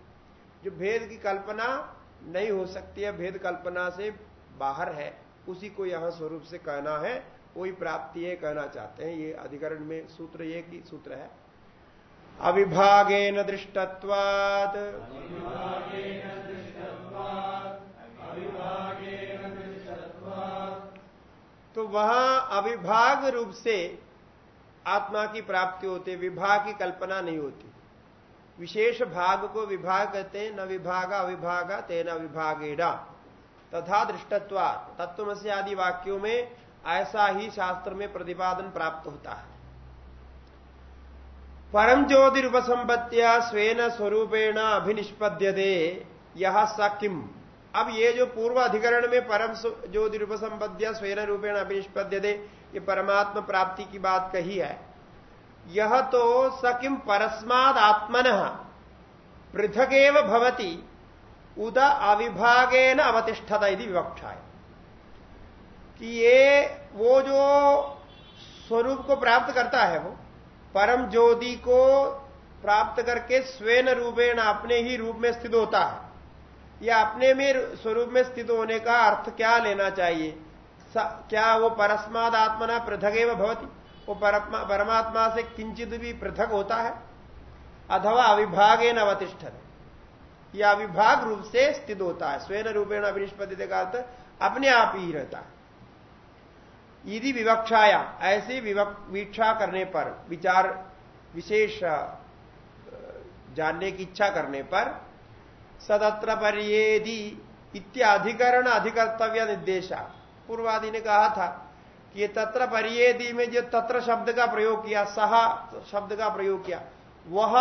जो भेद की कल्पना नहीं हो सकती है, भेद कल्पना से बाहर है, उसी को यहाँ स्वरूप से कहना है। वही प्राप्ति है, कहना चाहते हैं। ये अधिकरण में सूत्र एक ही सूत्र है। अविभागेन दृष्टत्वात्। तो वहाँ अविभाग रूप से आत्मा की प्राप्ति होती है, विभाग की कल्पना नहीं होती। विशेष भाग को विभाग कहते न विभाग, अविभाग, तेना विभागेड़ा तथा दृष्टत्वा तत्वमसी आदि वाक्यों में ऐसा ही शास्त्र में प्रतिपादन प्राप्त होता है। परम ज्योतिरुपसंपत्तिया स्वेन स्वरूपेण अभिनिष्पद्यते। यह सकिम अब ये जो पूर्व अधिकरण में परम जो संपद्य स्वयं रूपेण अभिनिष्पद्य दे ये परमात्मा प्राप्ति की बात कही है। यह तो सकिम परस्माद आत्मन पृथकेव भवती, उद अविभागेन अवतिष्ठत यदि विवक्षा है कि ये वो जो स्वरूप को प्राप्त करता है वो परम ज्योति को प्राप्त करके स्वयं रूपेण अपने ही रूप में स्थित होता है। या अपने में स्वरूप में स्थित होने का अर्थ क्या लेना चाहिए? क्या वो परस्माद आत्मना पृथक एवं भवती? वो परमात्मा से किंचित भी पृथक होता है? अथवा अविभागे न अवतिष्ठ या अविभाग रूप से स्थित होता है। स्वयं रूपेण अभिनिष्पत्ति का अर्थ अपने आप ही रहता है। यदि विवक्षाया, ऐसी वीक्षा करने पर, विचार, विशेष जानने की इच्छा करने पर, सदत्र परियेदी इत्याधिकरण अधिकर्तव्य निर्देशा। पूर्वादि ने कहा था कि ये तत्र परियेदी में जो तत्र शब्द का प्रयोग किया, सहा शब्द का प्रयोग किया, वह,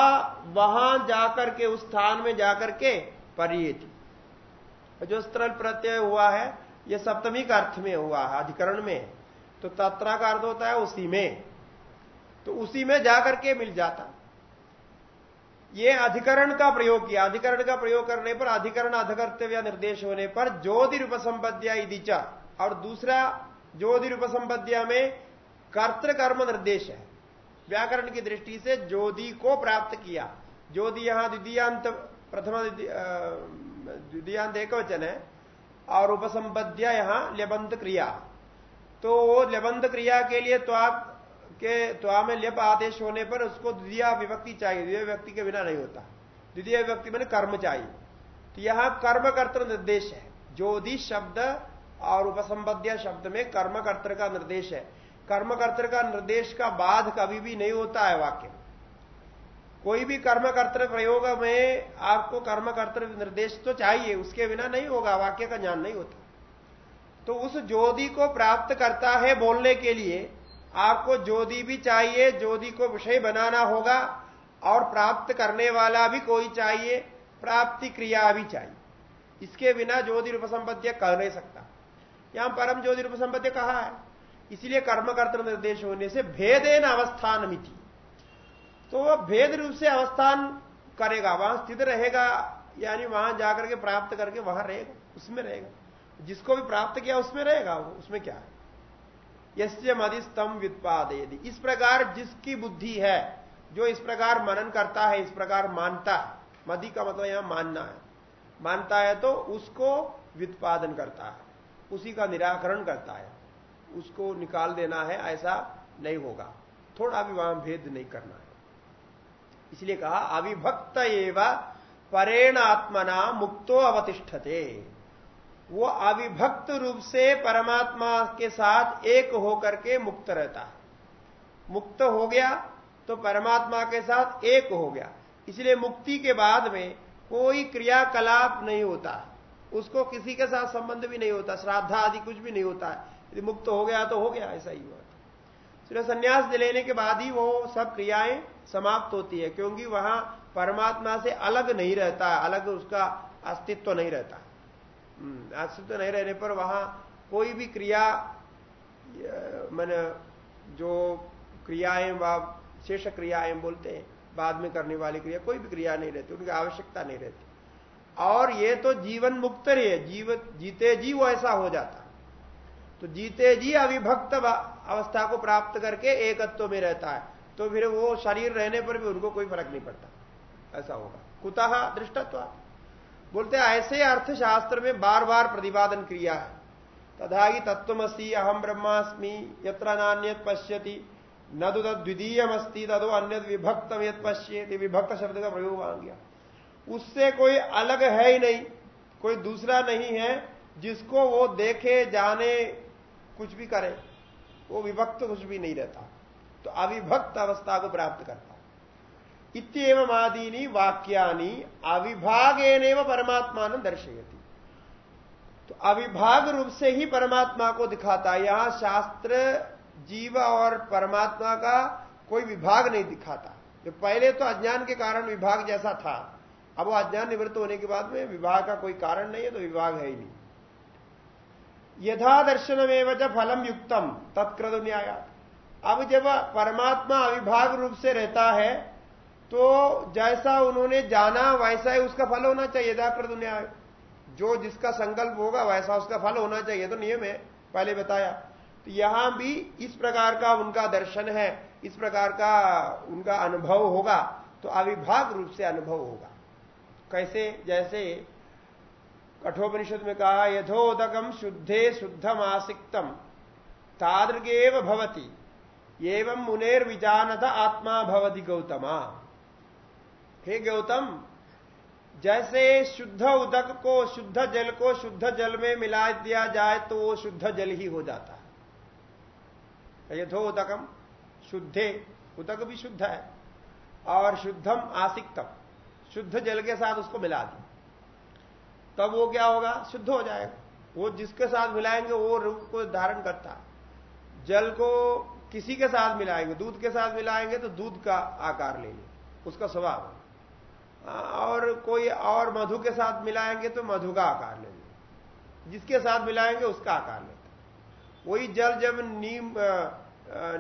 वहाँ जाकर के, उस स्थान में जाकर के परियेदी। जो स्त्रल प्रत्यय हुआ है यह सप्तमी का अर्थ में हुआ है अधिकरण में तो तत्रा का अर्थ होता है उसी में। तो उसी में जाकर के मिल जाता। ये अधिकरण का प्रयोग किया। अधिकरण का प्रयोग करने पर अधिकरण अधिकर्तव्य निर्देश होने पर ज्योति उपसंपद्या इदिचा और दूसरा ज्योति उपसंपद्या में कर्तकर्म निर्देश है। व्याकरण की दृष्टि से ज्योति को प्राप्त किया। ज्योति यहाँ द्वितीयांत, प्रथम द्वितीयांत एक वचन है। और उपसंपद्या यहाँ लेबंत क्रिया। तो वो लेबंत क्रिया के लिए तो आप के त्वा में लेप आदेश होने पर उसको द्वितीय विभक्ति चाहिए। द्वितीय व्यक्ति के बिना नहीं होता। द्वितीय विभक्ति मैंने कर्म चाहिए। तो यहाँ कर्मकर्तृ निर्देश है। ज्योति शब्द और उपसंबद्ध शब्द में कर्मकर्तृ का निर्देश है। कर्मकर्तृ का निर्देश का बाध कभी भी नहीं होता है वाक्य कोई भी कर्मकर्तृ प्रयोग में आपको कर्मकर्तृ निर्देश तो चाहिए। उसके बिना नहीं होगा। वाक्य का ज्ञान नहीं होता। तो उस ज्योति को प्राप्त करता है बोलने के लिए। आपको ज्योति भी चाहिए, ज्योति को विषय बनाना होगा और प्राप्त करने वाला भी कोई चाहिए, प्राप्ति क्रिया भी चाहिए। इसके बिना ज्योति रूप संपत्ति कह नहीं सकता। यहाँ परम ज्योति रूप संपत्ति कहा है? इसलिए कर्मकर्त निर्देश होने से भेदेन अवस्थान मिति तो वह भेद रूप से अवस्थान करेगा, वहाँ स्थित रहेगा, यानी वहाँ जाकर के प्राप्त करके वहाँ रहेगा, उसमें रहेगा। जिसको भी प्राप्त किया उसमें रहेगा वो, उसमें क्या है? यस्य मदिस्तम व्युत्पादयदि इस प्रकार जिसकी बुद्धि है, जो इस प्रकार मनन करता है, इस प्रकार मानता है, मदि का मतलब यहाँ मानना है, मानता है तो उसको व्युत्पादन करता है, उसी का निराकरण करता है, उसको निकाल देना है, ऐसा नहीं होगा। थोड़ा भी वहाँ भेद नहीं करना है। इसलिए कहा, अविभक्त एवं परेण आत्मना मुक्तो अवतिष्ठते। वो अविभक्त रूप से परमात्मा के साथ एक होकर के मुक्त रहता। है मुक्त हो गया तो परमात्मा के साथ एक हो गया। इसलिए मुक्ति के बाद में कोई क्रियाकलाप नहीं होता। उसको किसी के साथ संबंध भी नहीं होता, श्राद्धा आदि कुछ भी नहीं होता। है यदि मुक्त हो गया तो हो गया, ऐसा ही हुआ। इसलिए संन्यास लेने के बाद ही वो सब क्रियाएँ समाप्त होती है, क्योंकि वहाँ परमात्मा से अलग नहीं रहता, अलग उसका अस्तित्व नहीं रहता। आश्रित नहीं रहने पर वहाँ कोई भी क्रिया मान जो क्रियाएँ व, शेष क्रियाएँ बोलते हैं, बाद में करने वाली क्रिया, कोई भी क्रिया नहीं रहती, उनकी आवश्यकता नहीं रहती। और ये तो जीवन मुक्त रहे, जीव, जीते जी वो ऐसा हो जाता। तो जीते जी अविभक्त अवस्था को प्राप्त करके एकत्व में रहता है तो फिर वो शरीर रहने पर भी उनको कोई फ़र्क नहीं पड़ता। ऐसा होगा। कुतः दृष्टत्व बोलते ऐसे अर्थशास्त्र में बार बार प्रतिपादन क्रिया है। तथा ही तत्वमस्ती अहम ब्रह्मास्मि, यत्र नान्यत पश्यति। न तो तद्वितीयमस्ती तदो अन्य विभक्त यद विभक्त शब्द का प्रयोग आ गया। उससे कोई अलग है ही नहीं, कोई दूसरा नहीं है, जिसको वो देखे, जाने, कुछ भी करे, वो विभक्त कुछ भी नहीं रहता। तो अविभक्त अवस्था को प्राप्त करता। इतम आदीनी वाक्यानि अविभागेन परमात्मा दर्शयती। तो अविभाग रूप से ही परमात्मा को दिखाता है। यहाँ शास्त्र जीव और परमात्मा का कोई विभाग नहीं दिखाता। जो पहले तो अज्ञान के कारण विभाग जैसा था, अब वो अज्ञान निवृत्त होने के बाद में विभाग का कोई कारण नहीं है तो विभाग है ही नहीं। यथा दर्शन जब फलम युक्तम तत्कृत न्याय अब जब परमात्मा अविभाग रूप से रहता है तो जैसा उन्होंने जाना, वैसा ही उसका फल होना चाहिए यथाकृत न्याय जो जिसका संकल्प होगा, वैसा उसका फल होना चाहिए तो नियम है, पहले बताया। तो यहाँ भी इस प्रकार का उनका दर्शन है, इस प्रकार का उनका अनुभव होगा तो अविभाग रूप से अनुभव होगा। कैसे? जैसे कठोपनिषद में कहा यथोदकम शुद्धे शुद्धम आसिक्तम तादृगेव भवती, एवं मुनेर विजानत आत्मा भवती गौतमा। हे गौतम, जैसे शुद्ध उदक को शुद्ध जल को शुद्ध जल में मिला दिया जाए तो वो शुद्ध जल ही हो जाता है। यथो उदकम, शुद्धे, उदक भी शुद्ध है और शुद्धम आसिकतम, शुद्ध जल के साथ उसको मिला दी। तब वो क्या होगा? शुद्ध हो जाएगा। वो जिसके साथ मिलाएँगे, वो रूप को धारण करता है। जल को किसी के साथ मिलाएँगे, दूध के साथ मिलाएँगे तो दूध का आकार ले उसका स्वभाव और कोई और मधु के साथ मिलाएँगे तो मधु का आकार ले जिसके साथ मिलाएँगे उसका आकार लेता वही जल जब नीम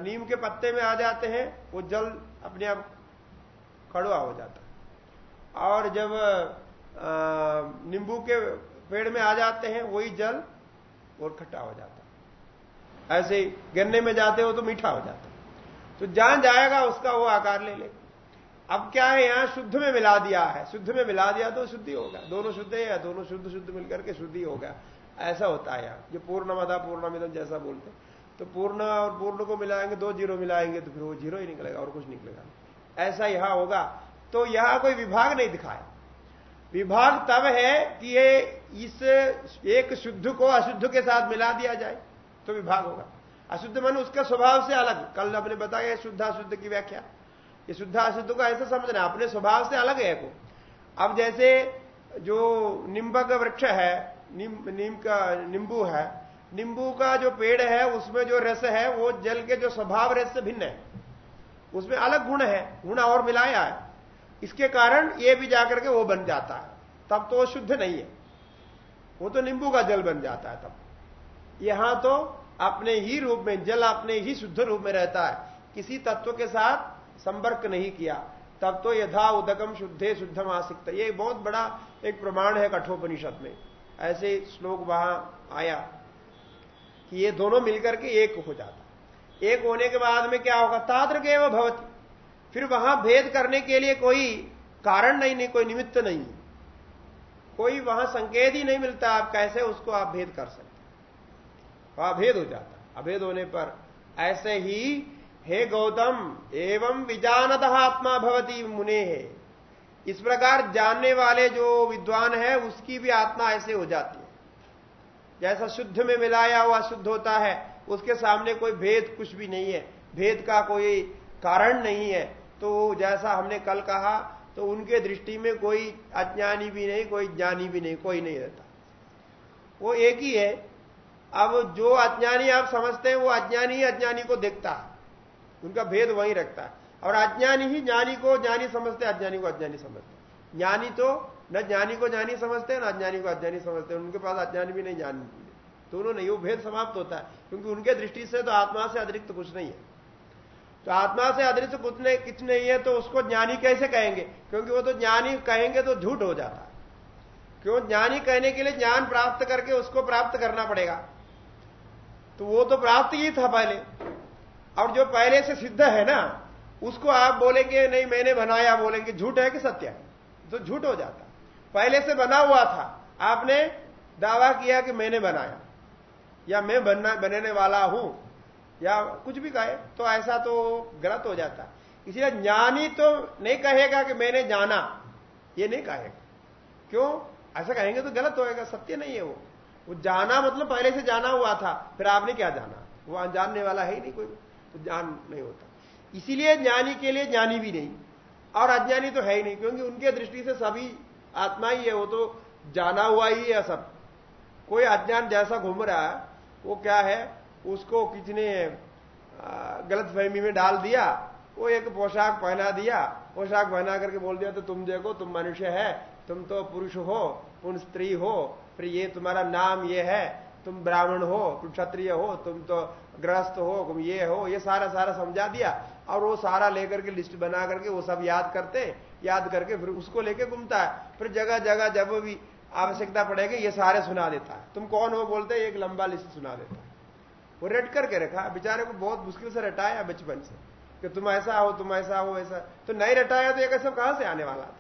नीम के पत्ते में आ जाते हैं, वो जल अपने आप कड़वा हो जाता और जब नींबू के पेड़ में आ जाते हैं, वही जल और खट्टा हो जाता है। ऐसे गन्ने में जाते हो तो मीठा हो जाता तो जान जाएगा उसका वो आकार ले ले अब क्या है यहाँ शुद्ध में मिला दिया है? शुद्ध में मिला दिया तो शुद्धि होगा। दोनों शुद्ध है दोनों शुद्ध शुद्ध मिलकर के शुद्धि होगा? ऐसा होता है यहाँ। जो पूर्ण मदा पूर्णमिदम जैसा बोलते तो पूर्ण और पूर्ण को मिलाएँगे, दो ज़ीरो मिलाएँगे तो फिर वो ज़ीरो ही निकलेगा और कुछ निकलेगा ऐसा यहाँ होगा। तो यहाँ कोई विभाग नहीं दिखाया। विभाग तब है कि ये इस एक शुद्ध को अशुद्ध के साथ मिला दिया जाए तो विभाग होगा। अशुद्ध मन उसका स्वभाव से अलग। कल आपने बताया शुद्ध अशुद्ध की व्याख्या। ये शुद्ध अशुद्ध को ऐसा समझना अपने स्वभाव से अलग है को अब जैसे जो निम्बक वृक्ष है निम, नीम का नींबू है नींबू का जो पेड़ है उसमें जो रस है वो जल के जो स्वभाव रस से भिन्न है। उसमें अलग गुण है गुण और मिलाया है। इसके कारण ये भी जाकर के वो बन जाता है। तब तो शुद्ध नहीं है। वो तो नींबू का जल बन जाता है तब। यहाँ तो अपने ही रूप में जल अपने ही शुद्ध रूप में रहता है। किसी तत्व के साथ संपर्क नहीं किया, तब तो यथा उदकम शुद्धे शुद्धम आसिकता। ये बहुत बड़ा एक प्रमाण है कठोपनिषद में। ऐसे श्लोक वहाँ आया कि ये दोनों मिलकर के एक हो जाता। एक होने के बाद में क्या होगा? ताद्र के भवती। फिर वहाँ भेद करने के लिए कोई कारण नहीं नहीं, कोई निमित्त नहीं। कोई वहाँ संकेत ही नहीं मिलता, आप कैसे उसको आप भेद कर सकते? वहाँ भेद हो जाता। अभेद होने पर ऐसे ही हे गौतम, एवं विजानत आत्मा भवती मुने है। इस प्रकार जानने वाले जो विद्वान है, उसकी भी आत्मा ऐसे हो जाती है। जैसा शुद्ध में मिलाया हुआ शुद्ध होता है, उसके सामने कोई भेद कुछ भी नहीं है। भेद का कोई कारण नहीं है। तो जैसा हमने कल कहा तो उनके दृष्टि में कोई अज्ञानी भी नहीं, कोई ज्ञानी भी नहीं, कोई नहीं रहता। वो एक ही है। अब जो अज्ञानी आप समझते हैं, वो अज्ञानी अज्ञानी को देखता है। उनका भेद वहीं रखता है। और अज्ञानी ही ज्ञानी को ज्ञानी समझते अज्ञानी को अज्ञानी समझते ज्ञानी तो न ज्ञानी को ज्ञानी समझते हैं, न अज्ञानी को अज्ञानी समझते हैं। उनके पास अज्ञानी भी नहीं, ज्ञानी दोनों नहीं। वो भेद समाप्त होता है, क्योंकि उनके दृष्टि से तो आत्मा से अतिरिक्त कुछ नहीं है। तो आत्मा से अतिरिक्त कुछ नहीं कुछ नहीं है तो उसको ज्ञानी कैसे कहेंगे? क्योंकि वो तो ज्ञानी कहेंगे तो झूठ हो जाता है। क्यों? ज्ञानी कहने के लिए ज्ञान प्राप्त करके उसको प्राप्त करना पड़ेगा। तो वो तो प्राप्त ही था पहले। और जो पहले से सिद्ध है ना, उसको आप बोलेंगे, नहीं, मैंने बनाया, बोलेंगे, झूठ है कि सत्य है? तो झूठ हो जाता। पहले से बना हुआ था। आपने दावा किया कि मैंने बनाया, या मैं बनना, बनने वाला हूँ, या कुछ भी कहे तो ऐसा तो गलत हो जाता। इसलिए ज्ञानी तो नहीं कहेगा कि मैंने जाना। ये नहीं कहेगा। क्यों? ऐसा कहेंगे तो गलत होएगा, सत्य नहीं है वो। वो जाना मतलब पहले से जाना हुआ था, फिर आपने क्या जाना? वो अनजानने वाला है ही नहीं कोई। ज्ञान नहीं होता। इसीलिए ज्ञानी के लिए ज्ञानी भी नहीं। और अज्ञानी तो है ही नहीं, क्योंकि उनके दृष्टि से सभी आत्मा ही है, वो तो जाना हुआ ही है सब। कोई अज्ञान जैसा घूम रहा है, वो क्या है? उसको किसी ने गलत फहमी में डाल दिया, वो एक पोशाक पहना दिया, पोशाक पहना करके बोल दिया तो तुम देखो, तुम मनुष्य है, तुम तो पुरुष हो, तुम स्त्री हो, फिर ये तुम्हारा नाम ये है, तुम ब्राह्मण हो, तुम क्षत्रिय हो, तुम तो ग्रस्त हो ये हो, ये सारा सारा समझा दिया। और वो सारा लेकर के लिस्ट बना करके वो सब याद करते, याद करके फिर उसको लेके घूमता है। फिर जगह जगह जब भी आवश्यकता पड़ेगी, ये सारे सुना देता है। तुम कौन हो बोलते एक लंबा लिस्ट सुना देता है। वो रट करके रखा। बेचारे को बहुत मुश्किल से रटाया बचपन से कि तुम ऐसा हो, तुम ऐसा हो, ऐसा। तो नहीं रटाया तो ये सब कहाँ से आने वाला था?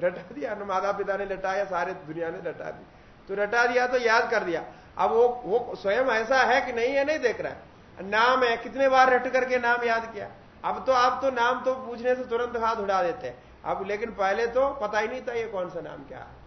रटा दिया माता पिता ने रटाया, सारे दुनिया ने रटा दी। तो रटा दिया तो याद कर दिया। अब वो वो स्वयं ऐसा है कि नहीं है, नहीं देख रहा है। नाम है, कितने बार रट करके नाम याद किया। अब तो आप तो नाम तो पूछने से तुरंत हाथ उड़ा देते हैं। अब लेकिन पहले तो पता ही नहीं था ये कौन सा नाम क्या है।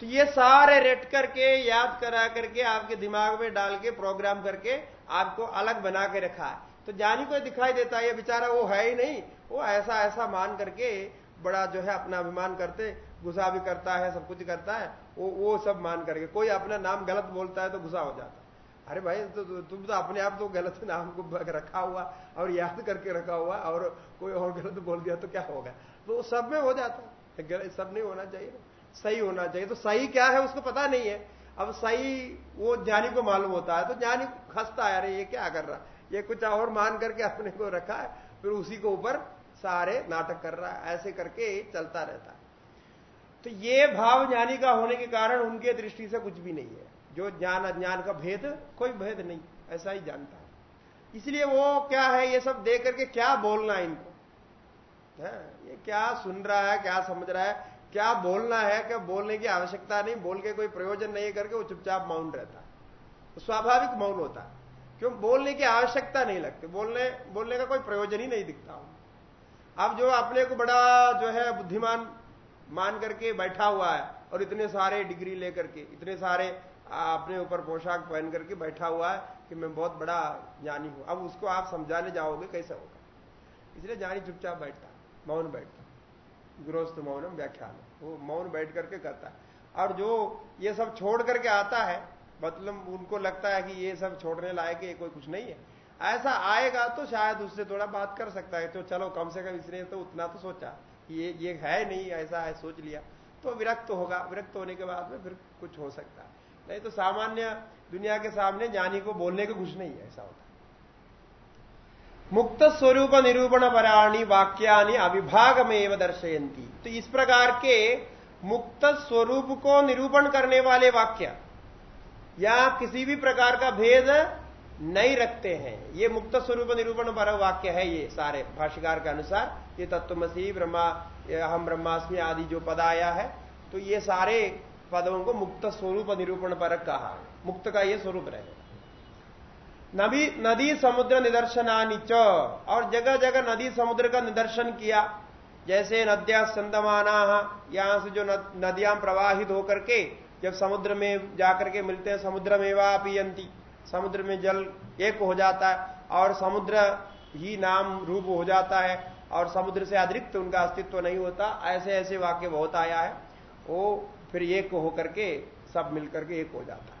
तो ये सारे रेट करके, याद करा करके, आपके दिमाग में डाल के प्रोग्राम करके, आपको अलग बना के रखा है। तो जानी को दिखाई देता है, ये बेचारा वो है ही नहीं। वो ऐसा ऐसा मान करके बड़ा जो है अपना अभिमान करते गुस्सा भी करता है सब कुछ करता है वो वो सब मान करके। कोई अपना नाम गलत बोलता है तो गुस्सा हो जाता है। अरे भाई तो, तो तुम तो अपने आप तो गलत नाम को रखा हुआ और याद करके रखा हुआ और कोई और गलत बोल दिया तो क्या होगा? तो सब में हो जाता है। सब नहीं होना चाहिए। सही होना चाहिए। तो सही क्या है उसको पता नहीं है। अब सही वो ज्ञानी को मालूम होता है तो ज्ञानी हंसता है अरे ये क्या कर रहा ये कुछ और मान करके अपने को रखा है। फिर उसी को ऊपर सारे नाटक कर रहा है। ऐसे करके चलता रहता है। तो ये भाव ज्ञानी का होने के कारण उनके दृष्टि से कुछ भी नहीं है। जो ज्ञान, अज्ञान का भेद, कोई भेद नहीं, ऐसा ही जानता है। इसलिए वो क्या है, ये सब देख करके क्या बोलना है इनको? है? ये क्या सुन रहा है, क्या समझ रहा है, क्या बोलना है, क्या बोलने की आवश्यकता नहीं, बोल के कोई प्रयोजन नहीं करके वो चुपचाप मौन रहता है। तो स्वाभाविक मौन होता है। क्यों? बोलने की आवश्यकता नहीं लगती। बोलने बोलने का कोई प्रयोजन ही नहीं दिखता हूँ अब जो अपने को बड़ा, जो है, बुद्धिमान मान करके बैठा हुआ है और इतने सारे डिग्री लेकर के, इतने सारे अपने ऊपर पोशाक पहन करके बैठा हुआ है कि मैं बहुत बड़ा ज्ञानी हूँ। अब उसको आप समझाने जाओगे कैसे होगा? इसलिए ज्ञानी चुपचाप बैठता मौन बैठता गृहस्थ मौनम व्याख्यान। वो मौन बैठ करके करता है। और जो ये सब छोड़ करके आता है मतलब उनको लगता है कि ये सब छोड़ने लायक ये कोई कुछ नहीं है। ऐसा आएगा तो शायद उससे थोड़ा बात कर सकता है तो चलो कम से कम इसने तो उतना तो सोचा। ये ये है नहीं, ऐसा है, सोच लिया। तो विरक्त तो होगा। विरक्त होने के बाद में फिर कुछ हो सकता है। नहीं तो सामान्य दुनिया के सामने ज्ञानी को, बोलने का कुछ नहीं है, ऐसा होता मुक्त स्वरूप निरूपण पराणी वाक्यानि अविभाग में दर्शयंती तो इस प्रकार के मुक्त स्वरूप को निरूपण करने वाले वाक्य, या किसी भी प्रकार का भेद नहीं रखते हैं। ये मुक्त स्वरूप निरूपण पर वाक्य है ये सारे भाष्यकार के अनुसार। ये तत्वमसी, ब्रह्मा हम ब्रह्मास्मि आदि जो पद आया है तो ये सारे पदों को मुक्त स्वरूप निरूपण पर कहा मुक्त का ये स्वरूप रहेगा। नदी नदी समुद्र च, और जगह जगह नदी समुद्र का निदर्शन किया। जैसे नद्या संदमाना, यहाँ से जो नदियाँ प्रवाहित होकर के जब समुद्र में जाकर के मिलते हैं, समुद्र में वा पियंती समुद्र में जल एक हो जाता है और समुद्र ही नाम रूप हो जाता है और समुद्र से अतिरिक्त उनका अस्तित्व नहीं होता। ऐसे ऐसे वाक्य बहुत आया है। वो फिर एक होकर के सब मिलकर के एक हो जाता है।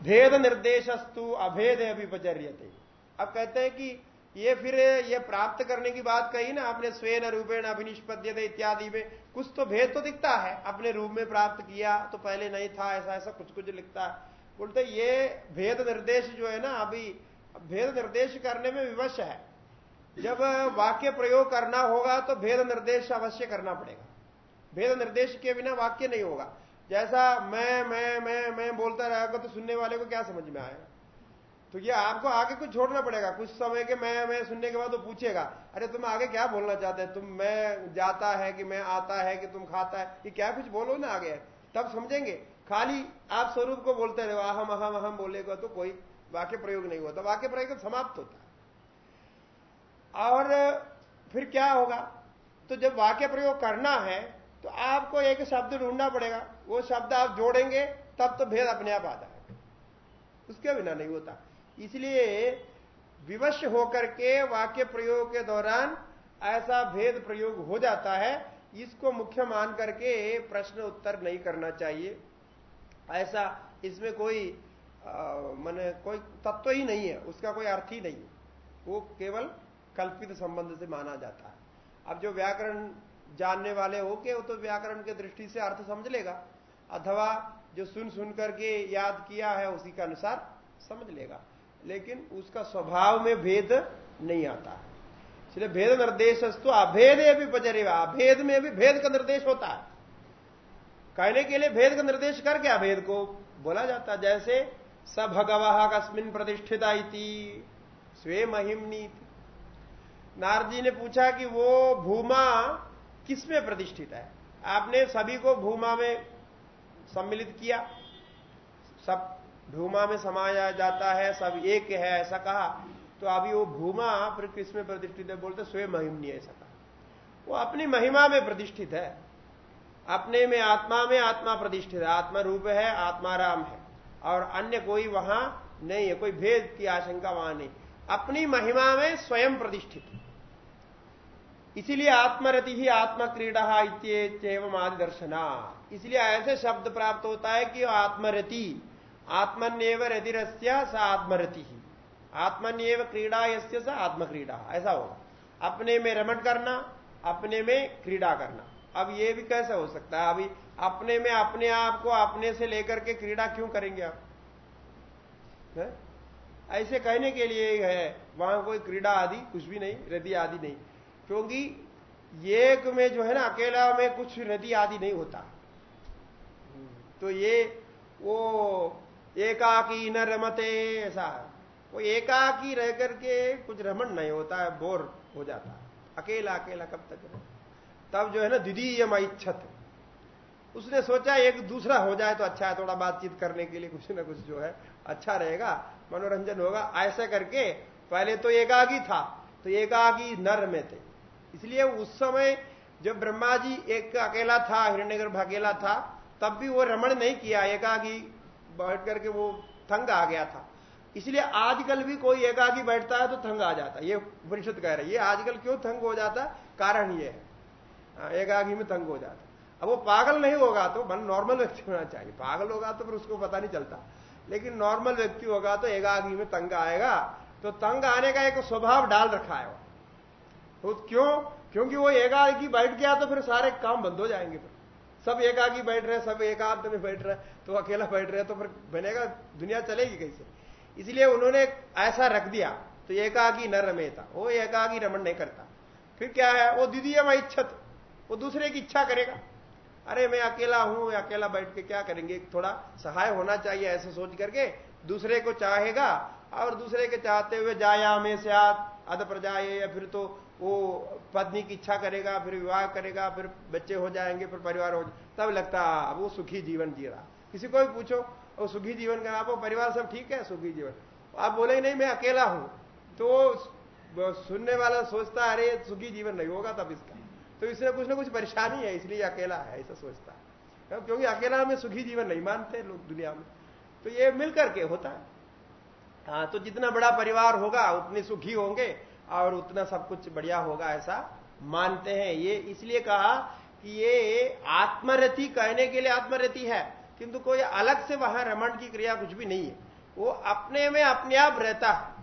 भेद निर्देशस्तु, अभेद अभिपचर्यते। अब कहते हैं कि ये फिर ये प्राप्त करने की बात कही ना अपने स्वेन, रूपेण अभिनिष्पद्य इत्यादि में। कुछ तो भेद तो दिखता है। अपने रूप में प्राप्त किया तो पहले नहीं था, ऐसा ऐसा कुछ कुछ लिखता है। बोलते ये भेद निर्देश जो है ना, अभी भेद निर्देश करने में विवश है। जब वाक्य प्रयोग करना होगा तो भेद निर्देश अवश्य करना पड़ेगा। भेद निर्देश के बिना वाक्य नहीं होगा। जैसा मैं मैं मैं मैं बोलता रहेगा तो सुनने वाले को क्या समझ में आएगा? तो ये आपको आगे कुछ छोड़ना पड़ेगा। कुछ समय के मैं मैं सुनने के बाद वो पूछेगा, अरे, तुम आगे क्या बोलना चाहते हैं? तुम, मैं जाता है कि मैं आता है कि तुम खाता है? ये क्या कुछ बोलो ना आगे? तब समझेंगे। खाली आप स्वरूप को बोलते रहो, अहम अहम अहम बोलेगा तो कोई वाक्य प्रयोग नहीं होता वाक्य प्रयोग समाप्त होता और फिर क्या होगा? तो जब वाक्य प्रयोग करना है तो आपको एक शब्द ढूंढना पड़ेगा। वो शब्द आप जोड़ेंगे, तब तो भेद अपने आप आता है। उसके बिना नहीं होता। इसलिए विवश होकर के वाक्य प्रयोग के दौरान ऐसा भेद प्रयोग हो जाता है। इसको मुख्य मान करके प्रश्न उत्तर नहीं करना चाहिए। ऐसा इसमें कोई मैंने कोई तत्व ही नहीं है, उसका कोई अर्थ ही नहीं है। वो केवल कल्पित संबंध से माना जाता है। अब जो व्याकरण जानने वाले हो के वो तो व्याकरण के दृष्टि से अर्थ समझ लेगा, अथवा जो सुन सुन करके याद किया है, उसी के अनुसार समझ लेगा। लेकिन उसका स्वभाव में भेद नहीं आता। है इसलिए भेद निर्देश तो अभेद भी अभेद में भी भेद का निर्देश होता है। कहने के लिए भेद का निर्देश करके अभेद को बोला जाता जैसे स भगवाह कस्मिन प्रतिष्ठिता स्वे महिमनी नारद जी ने पूछा कि वो भूमा किसमें प्रतिष्ठित है? आपने सभी को भूमा में सम्मिलित किया। सब भूमा में समाया जाता है, सब एक है, ऐसा कहा। तो अभी वो भूमा फिर किसमें प्रतिष्ठित है? बोलते स्वयं महिमनी ऐसा कहा। वो अपनी महिमा में प्रतिष्ठित है। अपने में आत्मा में आत्मा प्रतिष्ठित है। आत्मा रूप है, आत्मा राम है। और अन्य कोई वहाँ नहीं है, कोई भेद की आशंका वहाँ नहीं। अपनी महिमा में स्वयं प्रतिष्ठित इसीलिए आत्मरति ही आत्म क्रीड़ा एवं आदि दर्शना इसलिए ऐसे शब्द प्राप्त होता है कि आत्मरति, आत्मन्यव रतिरस्य स आत्मरति ही। आत्मन्यव क्रीड़ा यस्य स आत्मक्रीड़ा। ऐसा होगा। अपने में रमण करना, अपने में क्रीड़ा करना। अब ये भी कैसे हो सकता है? अभी अपने में अपने आप को अपने से लेकर के क्रीड़ा क्यों करेंगे आप? है? ऐसे कहने के लिए है वहाँ कोई क्रीड़ा आदि कुछ भी नहीं रदी आदि नहीं। क्योंकि एक में जो है ना, अकेला में कुछ रदी आदि नहीं होता। तो ये, वो एकाकी न रमते, ऐसा वो एकाकी रह करके कुछ रमन नहीं होता है बोर हो जाता। है अकेला अकेला कब तक रहे? तब जो है ना द्वितीय इच्छत उसने सोचा एक दूसरा हो जाए तो अच्छा है, थोड़ा बातचीत करने के लिए कुछ ना कुछ जो है अच्छा रहेगा, मनोरंजन होगा। ऐसा करके पहले तो एकागी था तो एकागी नर में थे। इसलिए उस समय जब ब्रह्मा जी एक अकेला था, हिरण्यगर्भ अकेला था, तब भी वो रमण नहीं किया एकागी बैठ करके वो थंग आ गया था। इसलिए आजकल भी कोई एकागी बैठता है तो थंग आ जाता है। ये परिषद कह रहे ये आजकल क्यों थंग हो जाता? कारण ये है। हाँ, एकागी में तंग हो जाता अब वो पागल नहीं होगा तो मन नॉर्मल व्यक्ति होना चाहिए। पागल होगा तो फिर उसको पता नहीं चलता। लेकिन नॉर्मल व्यक्ति होगा तो एकागी में तंग आएगा। तो तंग आने का एक स्वभाव डाल रखा है वो। तो क्यों? क्योंकि वो एकागी बैठ गया तो फिर सारे काम बंद हो जाएँगे फिर। सब एकागी बैठ रहे सब एकांत में बैठ रहे तो अकेला बैठ रहे तो फिर बनेगा दुनिया चलेगी कैसे? इसलिए उन्होंने ऐसा रख दिया तो एकागी न रमेता। वो एकागी रमन नहीं करता। फिर क्या है? वो द्वितीय इच्छत। वो दूसरे की इच्छा करेगा। अरे मैं अकेला हूँ या अकेला बैठ के क्या करेंगे? थोड़ा सहाय होना चाहिए ऐसे सोच करके दूसरे को चाहेगा और दूसरे के चाहते हुए जाया में से अध प्रजाए या फिर तो वो पत्नी की इच्छा करेगा, फिर विवाह करेगा, फिर बच्चे हो जाएँगे, फिर परिवार हो तब लगता है वो सुखी जीवन जी रहा। किसी को भी पूछो वो सुखी जीवन का आप परिवार सब ठीक है, सुखी जीवन? आप बोले नहीं, मैं अकेला हूँ। तो सुनने वाला सोचता अरे सुखी जीवन नहीं होगा तब इसका। तो इसमें कुछ ना कुछ परेशानी है, इसलिए अकेला है, ऐसा सोचता है। क्योंकि अकेला में सुखी जीवन नहीं मानते लोग दुनिया में। तो ये मिलकर के होता है। हाँ तो जितना बड़ा परिवार होगा, उतने सुखी होंगे और उतना सब कुछ बढ़िया होगा, ऐसा मानते हैं। ये इसलिए कहा कि ये आत्मरति कहने के लिए आत्मरति है, किंतु कोई अलग से वहाँ रमण की क्रिया कुछ भी नहीं है। वो अपने में अपने आप रहता है।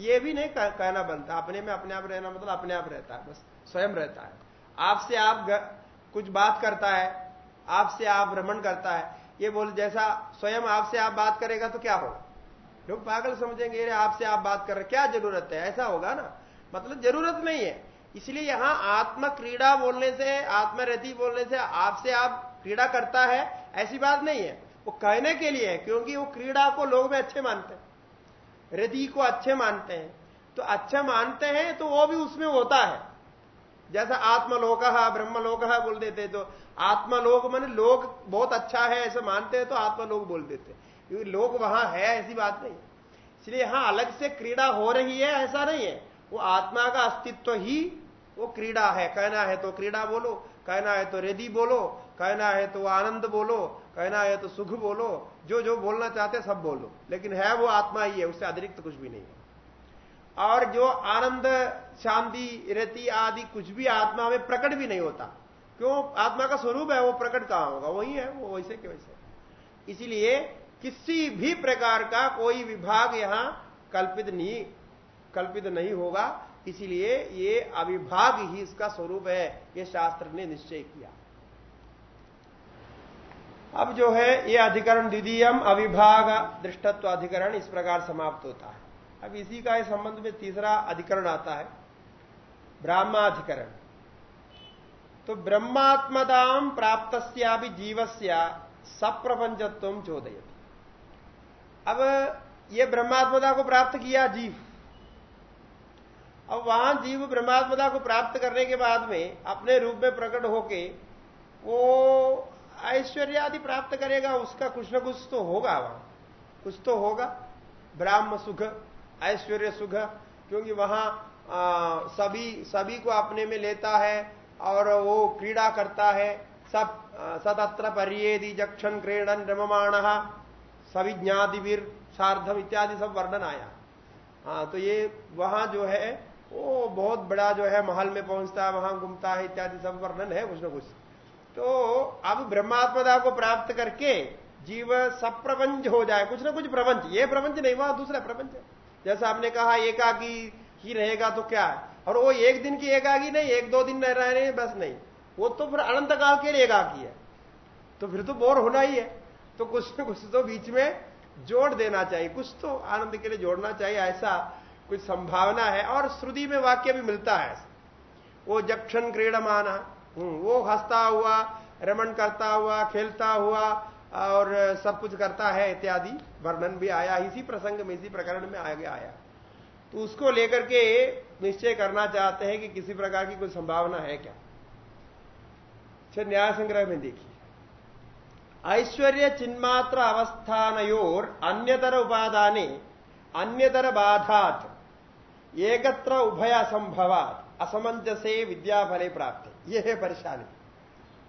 ये भी नहीं कहना बनता। अपने में अपने आप रहना मतलब अपने आप रहता है, बस स्वयं रहता है। आपसे आप कुछ बात करता है, आपसे आप भ्रमण करता है, ये बोल, जैसा स्वयं आपसे आप बात करेगा तो क्या होगा? लोग पागल समझेंगे, अरे, आपसे आप बात कर रहे क्या ज़रूरत है? ऐसा होगा ना? मतलब ज़रूरत नहीं है। इसलिए यहाँ आत्म क्रीड़ा बोलने से, आत्मरति बोलने से आपसे आप क्रीड़ा करता है, ऐसी बात नहीं है। वो कहने के लिए है, क्योंकि वो क्रीड़ा को लोग में अच्छे मानते हैं। रति को अच्छे मानते हैं। तो अच्छा मानते हैं तो वो भी उसमें होता है। जैसा आत्मलोक, ब्रह्मलोक बोल देते तो आत्मलोक मान लोग बहुत अच्छा है, ऐसे मानते हैं तो आत्मलोक बोल देते क्योंकि लोग वहाँ है, ऐसी बात नहीं। इसलिए यहाँ अलग से क्रीड़ा हो रही है, ऐसा नहीं है। वो आत्मा का अस्तित्व ही वो क्रीड़ा है। कहना है तो क्रीड़ा बोलो, कहना है तो रेदी बोलो, कहना है तो आनंद बोलो कहना है तो सुख बोलो, जो जो बोलना चाहते सब बोलो। लेकिन है वो आत्मा ही है, उससे अतिरिक्त तो कुछ भी नहीं है। और जो आनंद, शांति रति आदि कुछ भी आत्मा में प्रकट भी नहीं होता। क्यों? आत्मा का स्वरूप है, वो प्रकट कहाँ होगा? वही है, वो वैसे के वैसे। इसीलिए किसी भी प्रकार का कोई विभाग यहाँ कल्पित नहीं कल्पित नहीं होगा। इसीलिए ये अविभाग ही इसका स्वरूप है, ये शास्त्र ने निश्चय किया। अब जो है, ये अधिकरण द्वितीयम अविभाग दृष्टत्व अधिकरण इस प्रकार समाप्त होता है। अब इसी का संबंध में तीसरा अधिकरण आता है, ब्राह्माधिकरण। तो ब्रह्मात्मदाम प्राप्त जीवस्य सप्रपंचत्व चोदय अब ये ब्रह्मात्मदा को प्राप्त किया जीव। अब वहाँ जीव ब्रह्मात्मदा को प्राप्त करने के बाद में अपने रूप में प्रकट होके वो ऐश्वर्य आदि प्राप्त करेगा उसका कुछ न कुछ तो होगा वहाँ। कुछ तो होगा। ब्राह्म सुख ऐश्वर्य सुख क्योंकि वहाँ आ, सभी सभी को अपने में लेता है और वो क्रीड़ा करता है। सब सतत्र परियेदि जक्षण क्रीडन रममाण सभी ज्ञादिवीर सार्धम इत्यादि सब वर्णन आया हाँ तो ये वहाँ जो है वो बहुत बड़ा जो है महल में पहुँचता है वहाँ घूमता है इत्यादि सब वर्णन है कुछ ना कुछ। तो अब ब्रह्मात्मदा को प्राप्त करके जीव सप्रपंच हो जाए, कुछ ना कुछ प्रपंच। ये प्रपंच नहीं, वहाँ दूसरा प्रपंच जैसा आपने कहा, एकाकी ही रहेगा तो क्या और वो एक दिन की एकाकी नहीं, एक दो दिन रह रहे बस नहीं। वो तो फिर अनंत काल के लिए एकाकी है। तो फिर तो बोर होना ही है। तो कुछ ना कुछ तो बीच में जोड़ देना चाहिए। कुछ तो आनंद के लिए जोड़ना चाहिए, ऐसा कुछ संभावना है। और श्रुति में वाक्य भी मिलता है। वो जक्षण क्रीडमाना वो हंसता हुआ, रमन करता हुआ, खेलता हुआ, और सब कुछ करता है इत्यादि वर्णन भी आया। इसी प्रसंग में, इसी प्रकरण में आगे आया। तो उसको लेकर के निश्चय करना चाहते हैं कि किसी प्रकार की कोई संभावना है क्या? अच्छा न्याय संग्रह में देखिए। ऐश्वर्य चिन्मात्र अवस्थानयोर अन्यतर उपादाने, अन्यतर बाधात, एकत्र उभय असंभवात असमंजसे विद्याफले प्राप्त। ये है परेशानी।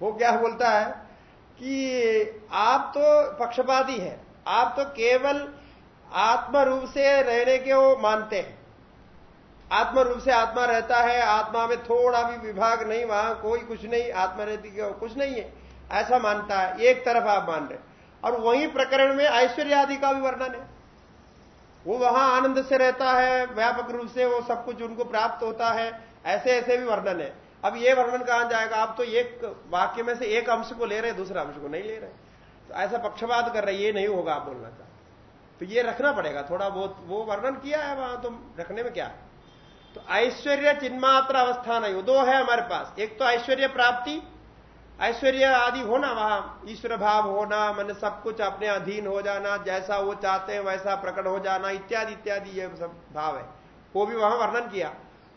वो क्या बोलता है कि आप तो पक्षपाती है, आप तो केवल आत्म रूप से रहने के वो मानते हैं। आत्म रूप से आत्मा रहता है, आत्मा में थोड़ा भी विभाग नहीं, वहाँ कोई कुछ नहीं, आत्मा रहती कुछ नहीं है। ऐसा मानता है, एक तरफ़ आप मान रहे और वही प्रकरण में ऐश्वर्य आदि का भी वर्णन है। वो वहाँ आनंद से रहता है, व्यापक रूप से वो सब कुछ उनको प्राप्त होता है ऐसे ऐसे भी वर्णन है। अब ये वर्णन कहा जाएगा? आप तो एक वाक्य में से एक अंश को ले रहे, दूसरे अंश को नहीं ले रहे। तो ऐसा पक्षपात कर रहे, ये नहीं होगा आप बोलना चाहते। तो ये रखना पड़ेगा, थोड़ा बहुत, वो वर्णन किया है वहाँ तो रखने में क्या? तो ऐश्वर्य चिन्मात्र अवस्थान है दो है हमारे पास। एक तो ऐश्वर्य प्राप्ति, ऐश्वर्य आदि होना वहाँ, ईश्वर भाव होना, मन सब कुछ अपने अधीन हो जाना, जैसा वो चाहते हैं वैसा प्रकट हो जाना, इत्यादि इत्यादि ये सब भाव है। वो भी वहाँ वर्णन किया।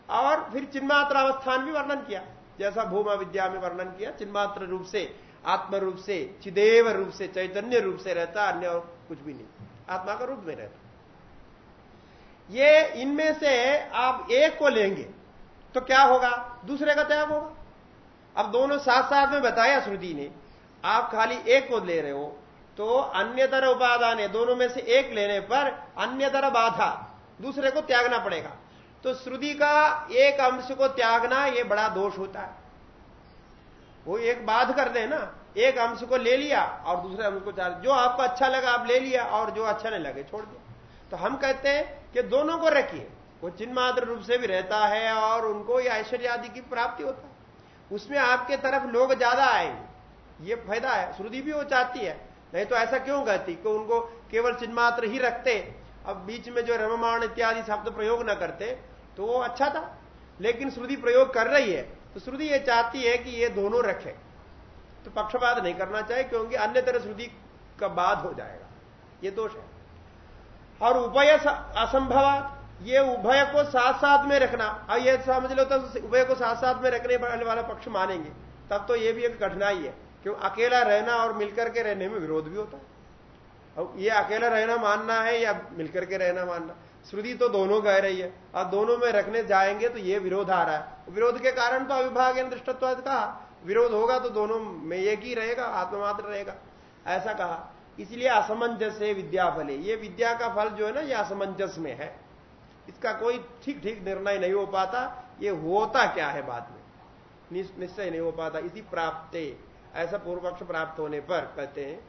और फिर चिन्मात्र अवस्थान भी वर्णन किया। जैसा भूमा विद्या में वर्णन किया, चिन्मात्र रूप से, आत्म रूप से, चिदेव रूप से, चैतन्य रूप से रहता, अन्य और कुछ भी नहीं। आत्मा का रूप में रहता। ये इनमें से आप एक को लेंगे तो क्या होगा? दूसरे का त्याग होगा। अब दोनों साथ साथ में बताया श्रुति ने, आप खाली एक को ले रहे हो तो अन्यतर उपादान है। दोनों में से एक लेने पर अन्यतर बाधा, दूसरे को त्यागना पड़ेगा। तो श्रुति का एक अंश को त्यागना यह बड़ा दोष होता है। वो एक बाध कर दे ना, एक अंश को ले लिया और दूसरे अंश को त्याग, जो आपको अच्छा लगा आप ले लिया और जो अच्छा नहीं लगे छोड़ दिया तो हम कहते हैं कि दोनों को रखिए। वो चिन्मात्र रूप से भी रहता है और उनको ये ऐश्वर्य आदि की प्राप्ति होता है। उसमें आपके तरफ़ लोग ज़्यादा आएँगे। ये फ़ायदा है। श्रुति भी वो चाहती है। नहीं तो ऐसा क्यों कहती? कि उनको केवल चिन्मात्र ही रखते। अब बीच में जो रममाण इत्यादि शब्द प्रयोग न करते तो वो अच्छा था। लेकिन श्रुति प्रयोग कर रही है तो श्रुति ये चाहती है कि ये दोनों रखे। तो पक्षपात नहीं करना चाहिए, क्योंकि अन्य तरह श्रुति का बाद हो जाएगा। ये दोष है। और उभय असंभवात, ये उभय को साथ साथ में रखना। अब ये समझ लो तो उभय को साथ साथ में रखने वाला पक्ष मानेंगे। तब तो ये भी एक कठिनाई है क्यों अकेला रहना और मिलकर के रहने में विरोध भी होता है। अब ये अकेला रहना मानना है या मिलकर के रहना मानना? श्रुति तो दोनों कह रही है। और दोनों में रखने जाएँगे तो ये विरोध आ रहा है। विरोध के कारण तो अविभाग दृष्टत्व कहा। विरोध होगा तो दोनों में एक ही रहेगा, आत्ममात्र रहेगा। ऐसा कहा। इसलिए असमंजस है विद्या फल। ये विद्या का फल जो है ना, ये असमंजस में है। इसका कोई ठीक ठीक निर्णय नहीं हो पाता। ये होता क्या है बाद में? निश्चय नहीं हो पाता। इसी प्राप्त। ऐसा पूर्व पक्ष प्राप्त होने पर कहते हैं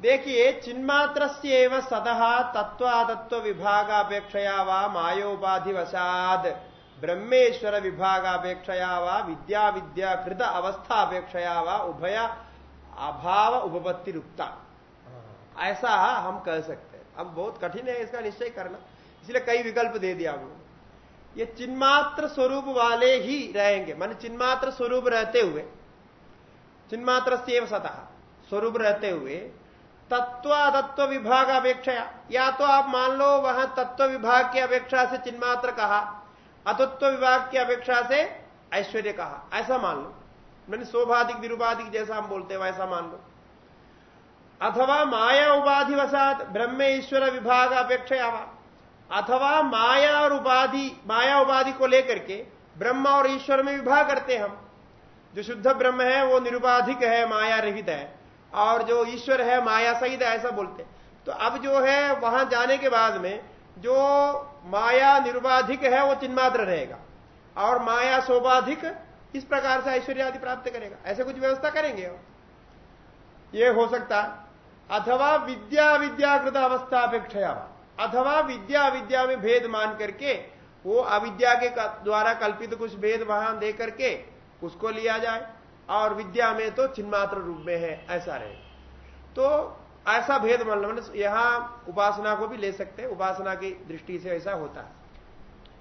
देखिए चिन्मात्र सतः तत्वादत्व विभागापेक्षया व मायोपाधि वसाद ब्रह्मेश्वर विभागापेक्षया व विद्या विद्या कृत अवस्था अपेक्षया व उभय अभाव उपपत्ति रुकता ऐसा हम कह सकते हैं। अब बहुत कठिन है इसका निश्चय करना। इसलिए कई विकल्प दे दिया हम ये चिन्मात्र स्वरूप वाले ही रहेंगे। मान चिन्मात्र स्वरूप रहते हुए चिन्मात्र से सतह स्वरूप रहते हुए तत्व तत्व विभाग अपेक्षा या तो आप मान लो वहाँ तत्व विभाग की अपेक्षा से चिन्मात्र कहा अतत्व विभाग की अपेक्षा से ऐश्वर्य कहा। ऐसा मान लो। मैंने शोभाधिक विरूपाधिक जैसा हम बोलते हैं, वैसा मान लो। अथवा माया उपाधि वसात ब्रह्म ईश्वर विभाग अपेक्षा अथवा माया और उपाधि, माया उपाधि को लेकर के ब्रह्म और ईश्वर में विभाग करते हम। जो शुद्ध ब्रह्म है, वो निरुपाधिक है, माया रहित है। और जो ईश्वर है, माया सहित ऐसा बोलते तो अब जो है, वहाँ जाने के बाद में जो माया निर्वाधिक है, वो चिन्मात्र रहेगा। और माया सोपाधिक इस प्रकार से ऐश्वर्य आदि प्राप्त करेगा। ऐसे कुछ व्यवस्था करेंगे ये हो सकता अथवा विद्या विद्याकृत अवस्था अपेक्षा अथवा विद्या विद्या में भेद मान करके, वो अविद्या के, द्वारा कल्पित कुछ भेद वहाँ दे करके, उसको लिया जाए। और विद्या में तो चिन्मात्र रूप में है, ऐसा रहे। तो ऐसा भेद मान लो यहाँ उपासना को भी ले सकते हैं, उपासना की दृष्टि से ऐसा होता है।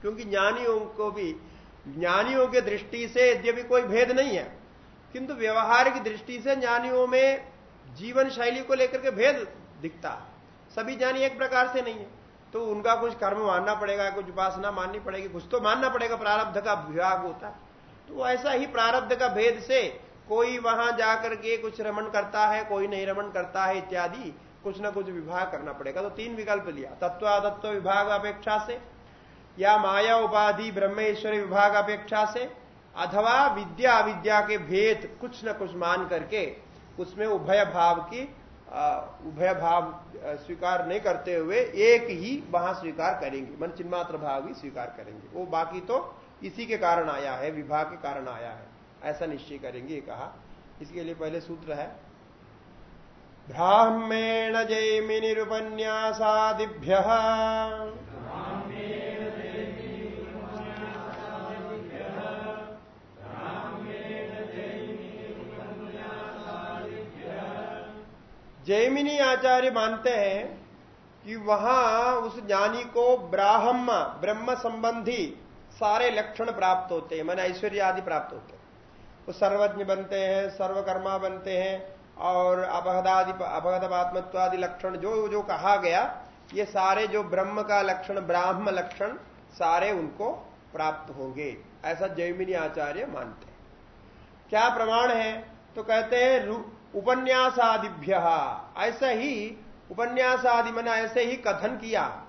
क्योंकि ज्ञानियों को भी, ज्ञानियों के दृष्टि से यद्यपि कोई भेद नहीं है, किंतु व्यवहार की दृष्टि से ज्ञानियों में जीवन शैली को लेकर के भेद दिखता सभी ज्ञानी एक प्रकार से नहीं है तो उनका कुछ कर्म मानना पड़ेगा, कुछ उपासना माननी पड़ेगी, कुछ तो मानना पड़ेगा, प्रारब्ध का विभाग होता है। तो ऐसा ही प्रारब्ध का भेद से कोई वहाँ जाकर के कुछ रमन करता है, कोई नहीं रमन करता है इत्यादि, कुछ ना कुछ विभाग करना पड़ेगा। तो तीन विकल्प लिया। तत्वादत्व विभाग अपेक्षा से, या माया उपाधि ब्रह्मेश्वरी विभाग अपेक्षा से, अथवा विद्या अविद्या के भेद कुछ न कुछ मान करके, उसमें उभय भाव की उभय भाव स्वीकार नहीं करते हुए एक ही वहाँ स्वीकार करेंगे। मन चिन्मात्र भाव ही स्वीकार करेंगे। वो बाकी तो इसी के कारण आया है, विभाग के कारण आया है। ऐसा निश्चय करेंगे कहा। इसके लिए पहले सूत्र है, ब्राह्मेण जैमि निरुपन्यासादिभ्य। जैमिनी आचार्य मानते हैं कि वहाँ उस ज्ञानी को ब्राह्म, ब्रह्म संबंधी सारे लक्षण प्राप्त होते हैं, मैंने ऐश्वर्य आदि प्राप्त होते हैं। वो सर्वज्ञ बनते हैं, सर्वकर्मा बनते हैं, और अपहदादि अपहदपात्मत्व आदि लक्षण जो जो कहा गया, ये सारे जो ब्रह्म का लक्षण, ब्राह्म लक्षण, सारे उनको प्राप्त होंगे। ऐसा जयमिनी आचार्य मानते हैं। क्या प्रमाण है? तो कहते हैं उपन्यासादिभ्य। ऐसा ही, उपन्यासादि, मैंने ऐसे ही कथन किया,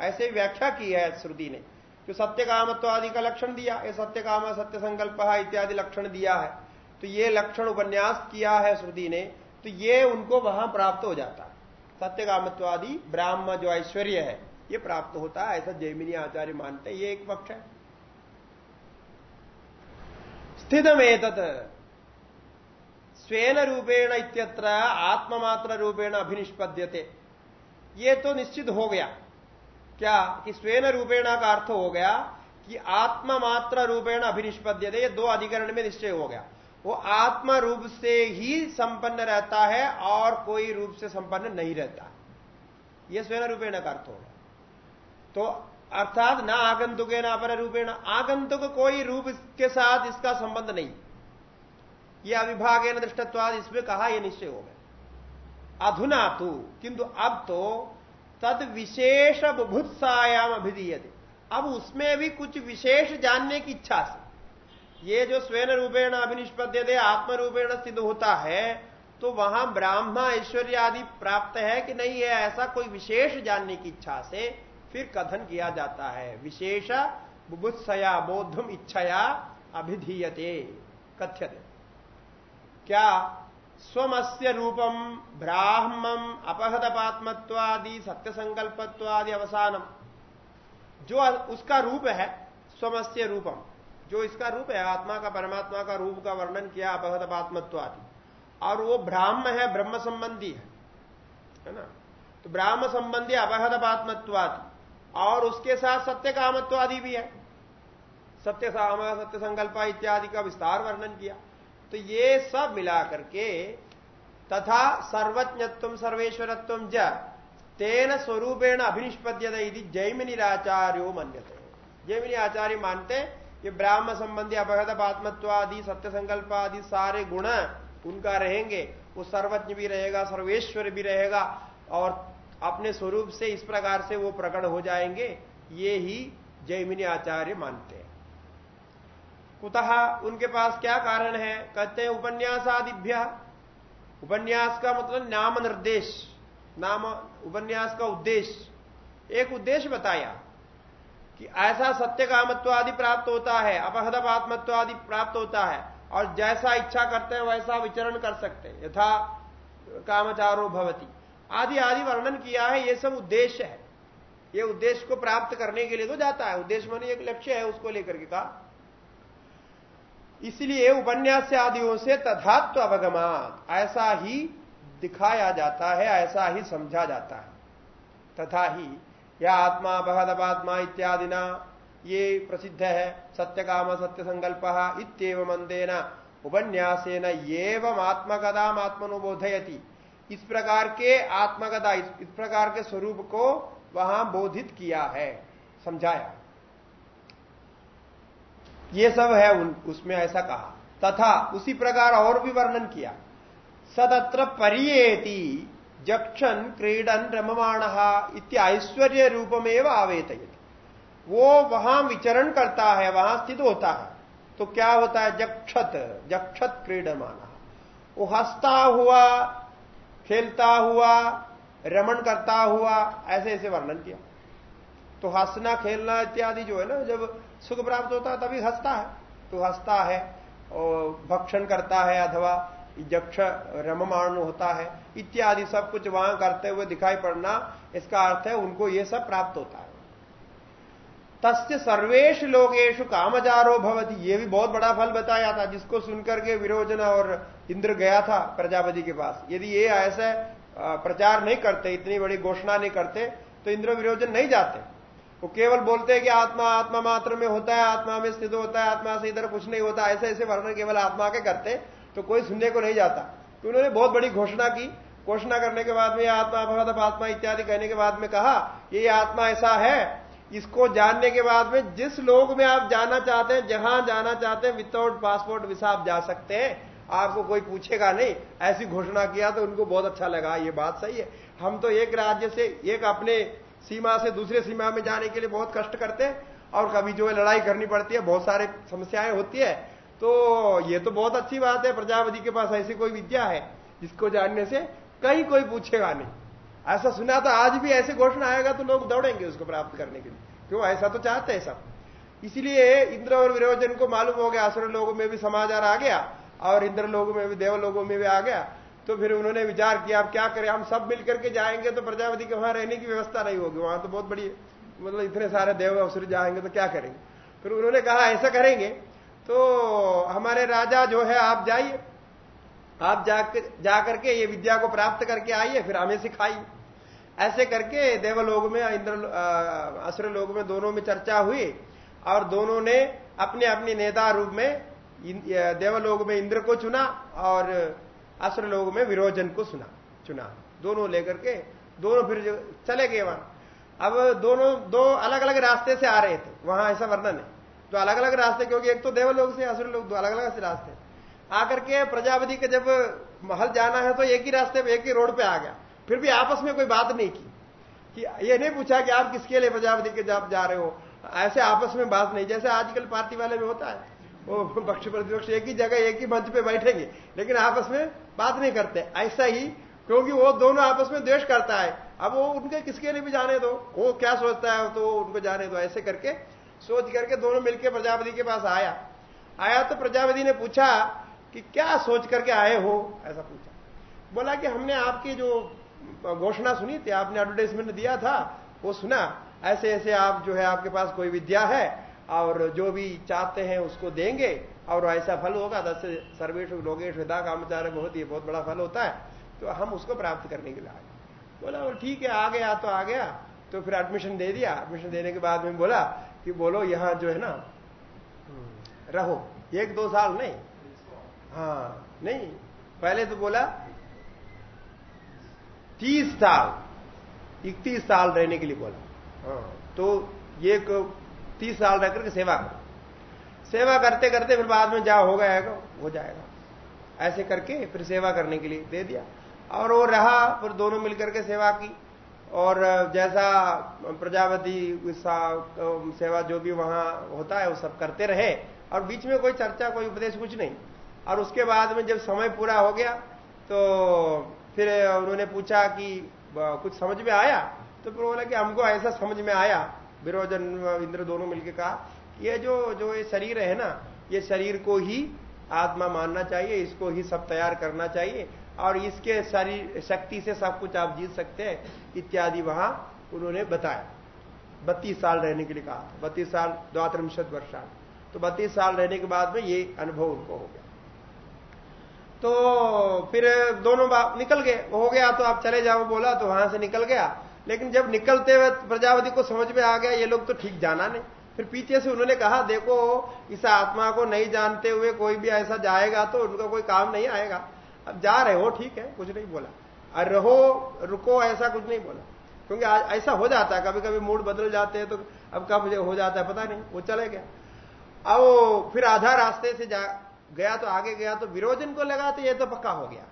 ऐसे व्याख्या की है श्रुति ने। जो सत्य कामत्व आदि का लक्षण दिया, ये सत्य काम सत्य संकल्प इत्यादि लक्षण दिया है। तो ये लक्षण उपन्यास किया है श्रुति ने तो ये उनको वहाँ प्राप्त हो जाता है। सत्य कामत्व आदि ब्राह्म जो ऐश्वर्य है, ये प्राप्त होता है, ऐसा जयमिनी आचार्य मानते ये एक पक्ष है। स्थितमेत स्वेन रूपेण इत्यत्र, आत्ममात्र रूपेण अभिनिष्पद्यते। ये तो निश्चित हो गया। क्या कि स्वेन रूपेण का अर्थ हो गया कि आत्मा मात्र रूपेण अभिनिष्पद्य ये दो अधिकरण में निश्चय हो गया। वो आत्मा रूप से ही संपन्न रहता है और कोई रूप से संपन्न नहीं रहता। ये स्वयं रूपेण का अर्थ होगा तो अर्थात ना आगंतुक है ना अपर रूपेण। आगंतुक कोई रूप के साथ इसका संबंध नहीं। यह अविभाग है दृष्टत्वाद, इसमें कहा यह निश्चय हो गया। अधुना तो किंतु अब तो तद विशेष बुभुत्सायाम अभिधीयते। अब उसमें भी कुछ विशेष जानने की इच्छा से। ये जो स्वयं रूपेण अभिनिष्पद्य दे आत्म रूपेण सिद्ध होता है तो वहाँ ब्राह्मण ऐश्वर्य आदि प्राप्त है कि नहीं है ऐसा कोई विशेष जानने की इच्छा से फिर कथन किया जाता है। विशेष बुभुत्सया बोधम इच्छया अभिधीयते, कथ्यते। क्या स्वमस्य रूपम ब्राह्मम अपहदपात्मत्वादि सत्य संकल्पत्वादि अवसानम जो उसका रूप है, स्वमस्य रूपम, जो इसका रूप है, आत्मा का, परमात्मा का रूप का वर्णन किया अपहदपात्मत्वादि और वो ब्राह्म है, ब्रह्म संबंधी है है ना? तो ब्राह्म संबंधी अवहद आत्मत्वादि और उसके साथ सत्य कामत्वादि भी है। सत्य साम सत्य संकल्प इत्यादि का विस्तार वर्णन किया। तो ये सब मिला करके तथा सर्वज्ञत्व सर्वेश्वरत्व ज तेन स्वरूपेण अभिनिष्पद्यत यदि जैमिनिराचार्यो मन्यते। जैमिनी आचार्य मानते, ये ब्राह्म संबंधी अपहत आत्मत्वादि सत्य संकल्प आदि सारे गुण उनका रहेंगे, वो सर्वज्ञ भी रहेगा, सर्वेश्वर भी रहेगा, और अपने स्वरूप से इस प्रकार से वो प्रकट हो जाएँगे, ये ही जैमिनी आचार्य मानते हैं। कुतः उनके पास क्या कारण है? कहते हैं उपन्यास आदिभ्य उपन्यास का मतलब नाम निर्देश। नाम उपन्यास का उद्देश्य एक उद्देश्य बताया कि ऐसा सत्य कामत्व आदि प्राप्त होता है अपहदप आत्मत्व आदि प्राप्त होता है, और जैसा इच्छा करते हैं वैसा विचरण कर सकते हैं। यथा कामचारो भवती। आदि आदि वर्णन किया है, ये सब उद्देश्य है। ये उद्देश्य को प्राप्त करने के लिए तो जाता है। उद्देश्य मानी एक लक्ष्य है उसको लेकर के कहा। इसलिए उपन्यास आदियों से तथात्व अवगमात। ऐसा ही दिखाया जाता है ऐसा ही समझा जाता है। तथा ही या आत्मा बहदपात्मा इत्यादि ना ये प्रसिद्ध है सत्य काम सत्य संकल्प इतव मंदेन उपन्यासेन एवं आत्मकदा आत्मनुबोधयती। इस प्रकार के आत्मकथा इस, इस प्रकार के स्वरूप को वहाँ बोधित किया है समझाया। ये सब है उन, उसमें ऐसा कहा। तथा उसी प्रकार और भी वर्णन किया। सदत्र परियेति जक्षन क्रीडन रममाण ऐश्वर्य रूपमेव आवेत वो वहाँ विचरण करता है वहाँ स्थित होता है। तो क्या होता है? जक्षत जक्षत क्रीडमान वो हंसता हुआ खेलता हुआ रमन करता हुआ ऐसे ऐसे वर्णन किया। तो हंसना खेलना इत्यादि जो है ना जब सुख प्राप्त होता है, तभी हंसता है। तो हंसता है और भक्षण करता है अथवा यक्ष रममाण होता है, इत्यादि सब कुछ वहाँ करते हुए दिखाई पड़ना, इसका अर्थ है उनको ये सब प्राप्त होता है। तस्य सर्वेश लोगेशु कामजारो भवती, ये भी बहुत बड़ा फल बताया था, जिसको सुनकर के विरोचन और इंद्र गया था प्रजापति के पास। यदि ये ऐसे प्रचार नहीं करते, इतनी बड़ी घोषणा नहीं करते तो इंद्र विरोचन नहीं जाते। वो केवल बोलते हैं कि आत्मा आत्मा मात्र में होता है, आत्मा में स्थित होता है, आत्मा से इधर कुछ नहीं होता, ऐसे ऐसे वर्णन केवल आत्मा के करते तो कोई सुनने को नहीं जाता। तो उन्होंने बहुत बड़ी घोषणा की। घोषणा करने के बाद में आत्मा, भगवत आत्मा इत्यादि कहने के बाद में कहा, ये आत्मा ऐसा है, इसको जानने के बाद में जिस लोग में आप जाना चाहते हैं, जहाँ जाना चाहते हैं विदाउट पासपोर्ट विसा आप जा सकते हैं। आपको कोई पूछेगा नहीं। ऐसी घोषणा किया तो उनको बहुत अच्छा लगा ये बात सही है। हम तो एक राज्य से, एक अपने सीमा से दूसरे सीमा में जाने के लिए बहुत कष्ट करते हैं और कभी जो है लड़ाई करनी पड़ती है, बहुत सारे समस्याएँ होती है। तो ये तो बहुत अच्छी बात है, प्रजापति के पास ऐसी कोई विद्या है जिसको जानने से कहीं कोई पूछेगा नहीं। ऐसा सुना तो आज भी ऐसे घोषणा आएगा तो लोग दौड़ेंगे उसको प्राप्त करने के लिए। क्यों? ऐसा तो चाहते हैं सब। इसलिए इंद्र और विरोजन को मालूम हो गया, असुर लोगों में भी समाचार आ गया और इंद्र लोगों में भी देव लोगों में भी आ गया। तो फिर उन्होंने विचार किया, अब क्या करें? हम सब मिलकर के जाएँगे तो प्रजापति के वहाँ रहने की व्यवस्था नहीं होगी। वहाँ तो बहुत बड़ी मतलब इतने सारे देव असुर जाएँगे तो क्या करेंगे? फिर उन्होंने कहा, ऐसा करेंगे तो हमारे राजा जो है, आप जाइए। आप जाकर जा करके ये विद्या को प्राप्त करके आइए, फिर हमें सिखाइए। ऐसे करके देवलोग में, इंद्र असुर लोग में दोनों में चर्चा हुई और दोनों ने अपने अपने नेता रूप में देवलोग में इंद्र को चुना और असुर लोग में विरोजन को सुना, चुना। दोनों लेकर के, दोनों फिर चले गए वहाँ। अब दोनों, दो अलग अलग रास्ते से आ रहे थे। वहाँ ऐसा वर्णन है। तो अलग अलग रास्ते, क्योंकि एक तो देवलोग से असुर लोग, दो अलग अलग से रास्ते। आकर के प्रजापति के जब महल जाना है तो एक ही रास्ते एक ही रोड पे आ गया। फिर भी आपस में कोई बात नहीं की। कि ये नहीं पूछा कि आप किसके लिए प्रजापति के जब जा रहे हो। ऐसे आपस में बात नहीं। जैसे आजकल पार्टी वाले में होता है। वो पक्ष प्रतिपक्ष एक ही जगह, एक ही मंच पे बैठेंगे। लेकिन आपस में बात नहीं करते। ऐसा ही, क्योंकि वो दोनों आपस में द्वेष करता है। अब वो उनके किसके लिए भी जाने दो? वो क्या सोचता है तो उनको जाने दो। ऐसे करके सोच करके दोनों मिलकर प्रजापति के पास आया। आया तो प्रजापति ने पूछा कि क्या सोच करके आए हो? ऐसा पूछा। बोला कि हमने आपकी जो घोषणा सुनी थी, आपने एडवर्टाइजमेंट दिया था, वो सुना। ऐसे ऐसे आप जो है, आपके पास कोई विद्या है और जो भी चाहते हैं उसको देंगे, और ऐसा फल होगा, दस सर्वेश लोगेश विदा कामचार बहुत ही बहुत बड़ा फल होता है। तो हम उसको प्राप्त करने के लिए आए। बोला ठीक है, आ गया तो आ गया। तो फिर एडमिशन दे दिया। एडमिशन देने के बाद में बोला कि बोलो, यहाँ जो है ना, रहो। एक दो साल नहीं। हाँ नहीं। पहले तो बोला, तीस साल, इकतीस साल रहने के लिए बोला। हाँ तो ये तीस साल रह करके सेवा करो। सेवा करते करते फिर बाद में जहाँ हो गया, हो जाएगा। ऐसे करके फिर सेवा करने के लिए दे दिया। और वो रहा, फिर दोनों मिलकर के सेवा की। और जैसा प्रजापति सेवा जो भी वहाँ होता है, वो सब करते रहे। और बीच में कोई चर्चा, कोई उपदेश कुछ नहीं। और उसके बाद में जब समय पूरा हो गया तो फिर उन्होंने पूछा कि कुछ समझ में आया? तो फिर बोला कि, हमको ऐसा समझ में आया। विरोजन इंद्र दोनों मिलकर कहा, ये जो जो ये शरीर है ना, ये शरीर को ही आत्मा मानना चाहिए, इसको ही सब तैयार करना चाहिए, और इसके शरीर, शक्ति से सब कुछ आप जीत सकते हैं, इत्यादि वहाँ उन्होंने बताया। बत्तीस साल रहने के लिए कहा। बत्तीस साल, द्वात्रिशत वर्षा तो बत्तीस साल रहने के बाद में ये अनुभव उनको हो गया। तो फिर दोनों निकल गए। हो गया तो आप चले जाओ, बोला तो वहाँ से निकल गया। लेकिन जब निकलते हुए प्रजापति को समझ में आ गया, ये लोग तो ठीक जाना नहीं। फिर पीछे से उन्होंने कहा, देखो, इस आत्मा को नहीं जानते हुए कोई भी ऐसा जाएगा तो उनका कोई काम नहीं आएगा। अब जा रहे हो, ठीक है, कुछ नहीं बोला। और रहो, रुको, ऐसा कुछ नहीं बोला। क्योंकि ऐसा हो जाता है कभी कभी मूड बदल जाते हैं तो अब कब हो जाता है, पता नहीं, वो चले गया अब फिर आधा रास्ते से जा, गया तो आगे गया तो विरोजन को लगा तो ये तो पक्का हो गया।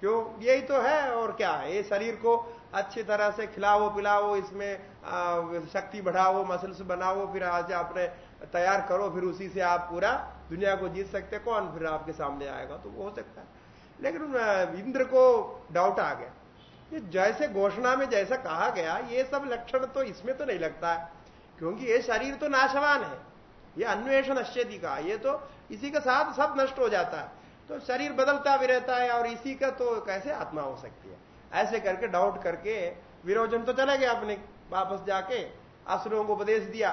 क्यों? यही तो है और क्या है ये शरीर को अच्छी तरह से खिलाओ, पिलाओ, इसमें शक्ति बढ़ाओ मसल्स बनाओ, फिर आज आपने तैयार करो, फिर उसी से आप पूरा दुनिया को जीत सकते कौन फिर आपके सामने आएगा? तो वो हो सकता है। लेकिन इंद्र को डाउट आ गया। ये जैसे घोषणा में जैसा कहा गया, ये सब लक्षण तो इसमें तो नहीं लगता है, क्योंकि ये शरीर तो नाशवान है। ये अन्वेषण अश्यति का, ये तो इसी के साथ सब नष्ट हो जाता है। तो शरीर बदलता भी रहता है और इसी का तो कैसे आत्मा हो सकती है? ऐसे करके डाउट करके विरोजन तो चला गया अपने वापस जाके। असुरों को उपदेश दिया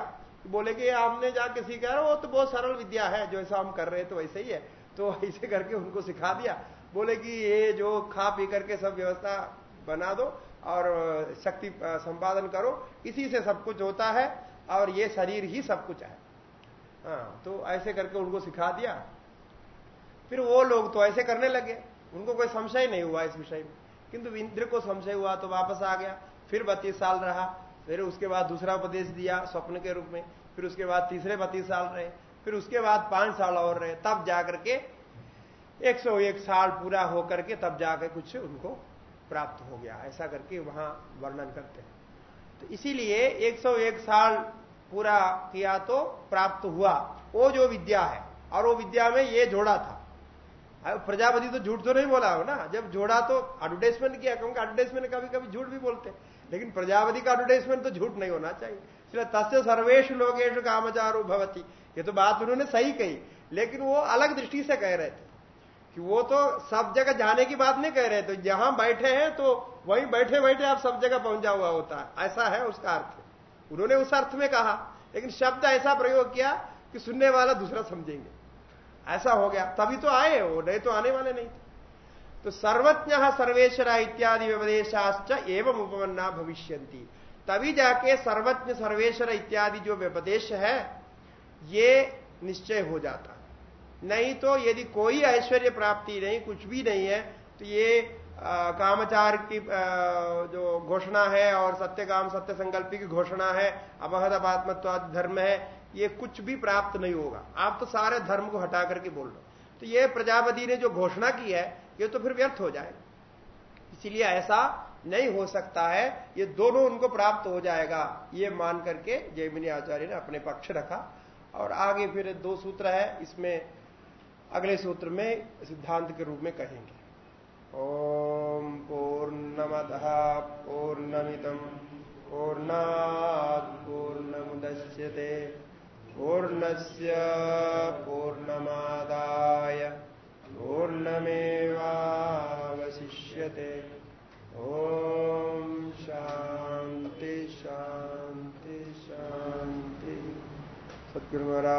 बोले कि आपने जाके सीखा वो तो बहुत सरल विद्या है, जो ऐसा हम कर रहे हैं तो वैसे ही है। तो ऐसे करके उनको सिखा दिया। बोले कि ये जो खा पी करके सब व्यवस्था बना दो और शक्ति संपादन करो। इसी से सब कुछ होता है और ये शरीर ही सब कुछ है। हाँ तो ऐसे करके उनको सिखा दिया। फिर वो लोग तो ऐसे करने लगे। उनको कोई संशय नहीं हुआ इस विषय में। किंतु इंद्र को संशय हुआ तो वापस आ गया। फिर बत्तीस साल रहा, फिर उसके बाद दूसरा उपदेश दिया स्वप्न के रूप में, फिर उसके बाद तीसरे बत्तीस साल रहे, फिर उसके बाद पाँच साल और रहे, तब जाकर के एक सौ एक साल पूरा होकर के तब जाकर कुछ उनको प्राप्त हो गया। ऐसा करके वहाँ वर्णन करते हैं। तो इसीलिए 101 साल पूरा किया तो प्राप्त हुआ। वो जो विद्या है, और वो विद्या में ये जोड़ा था। प्रजापति तो झूठ तो नहीं बोला हो ना? जब जोड़ा तो एडवर्टाइजमेंट किया, क्योंकि एडवर्टाइजमेंट कभी कभी झूठ भी बोलते लेकिन प्रजापति का एडवर्टाइजमेंट तो झूठ नहीं होना चाहिए। इसलिए तस्य सर्वेश लोगेश कामचारो भवती। ये तो बात उन्होंने सही कही, लेकिन वो अलग दृष्टि से कह रहे थे कि वो तो सब जगह जाने की बात नहीं कह रहे तो जहाँ बैठे हैं तो वहीं बैठे बैठे आप सब जगह पहुँचा हुआ होता है। ऐसा है उसका अर्थ। उन्होंने उस अर्थ में कहा। लेकिन शब्द ऐसा प्रयोग किया कि सुनने वाला दूसरा समझेंगे। ऐसा हो गया। तभी तो आए वो नहीं तो आने वाले नहीं तो सर्वज्ञ सर्वेश्वर इत्यादि व्यपदेशाश्च एवं उपमन्ना भविष्य तभी जाके सर्वज्ञ सर्वेश्वर इत्यादि जो व्यपदेश है ये निश्चय हो जाता। नहीं तो यदि कोई ऐश्वर्य प्राप्ति नहीं कुछ भी नहीं है तो ये आ, कामचार की आ, जो घोषणा है और सत्य काम सत्य संकल्प की घोषणा है अपहत अपात्मत्व धर्म है ये कुछ भी प्राप्त नहीं होगा। आप तो सारे धर्म को हटा करके बोल रहे तो ये प्रजापति ने जो घोषणा की है, ये तो फिर व्यर्थ हो जाएगा। इसीलिए ऐसा नहीं हो सकता है, ये दोनों उनको प्राप्त हो जाएगा, ये मान करके जयमिनी आचार्य ने अपने पक्ष रखा। और आगे फिर दो सूत्र है, इसमें, अगले सूत्र में सिद्धांत के रूप में कहेंगे। ओम पूर्णमद पूर्णमिदम, पूर्णात् पूर्णमुदश्यते। पूर्णस्य पूर्णमादाय। पूर्णमेवावशिष्यते। ओम शांति शांति शांति सद्गुरु महाराज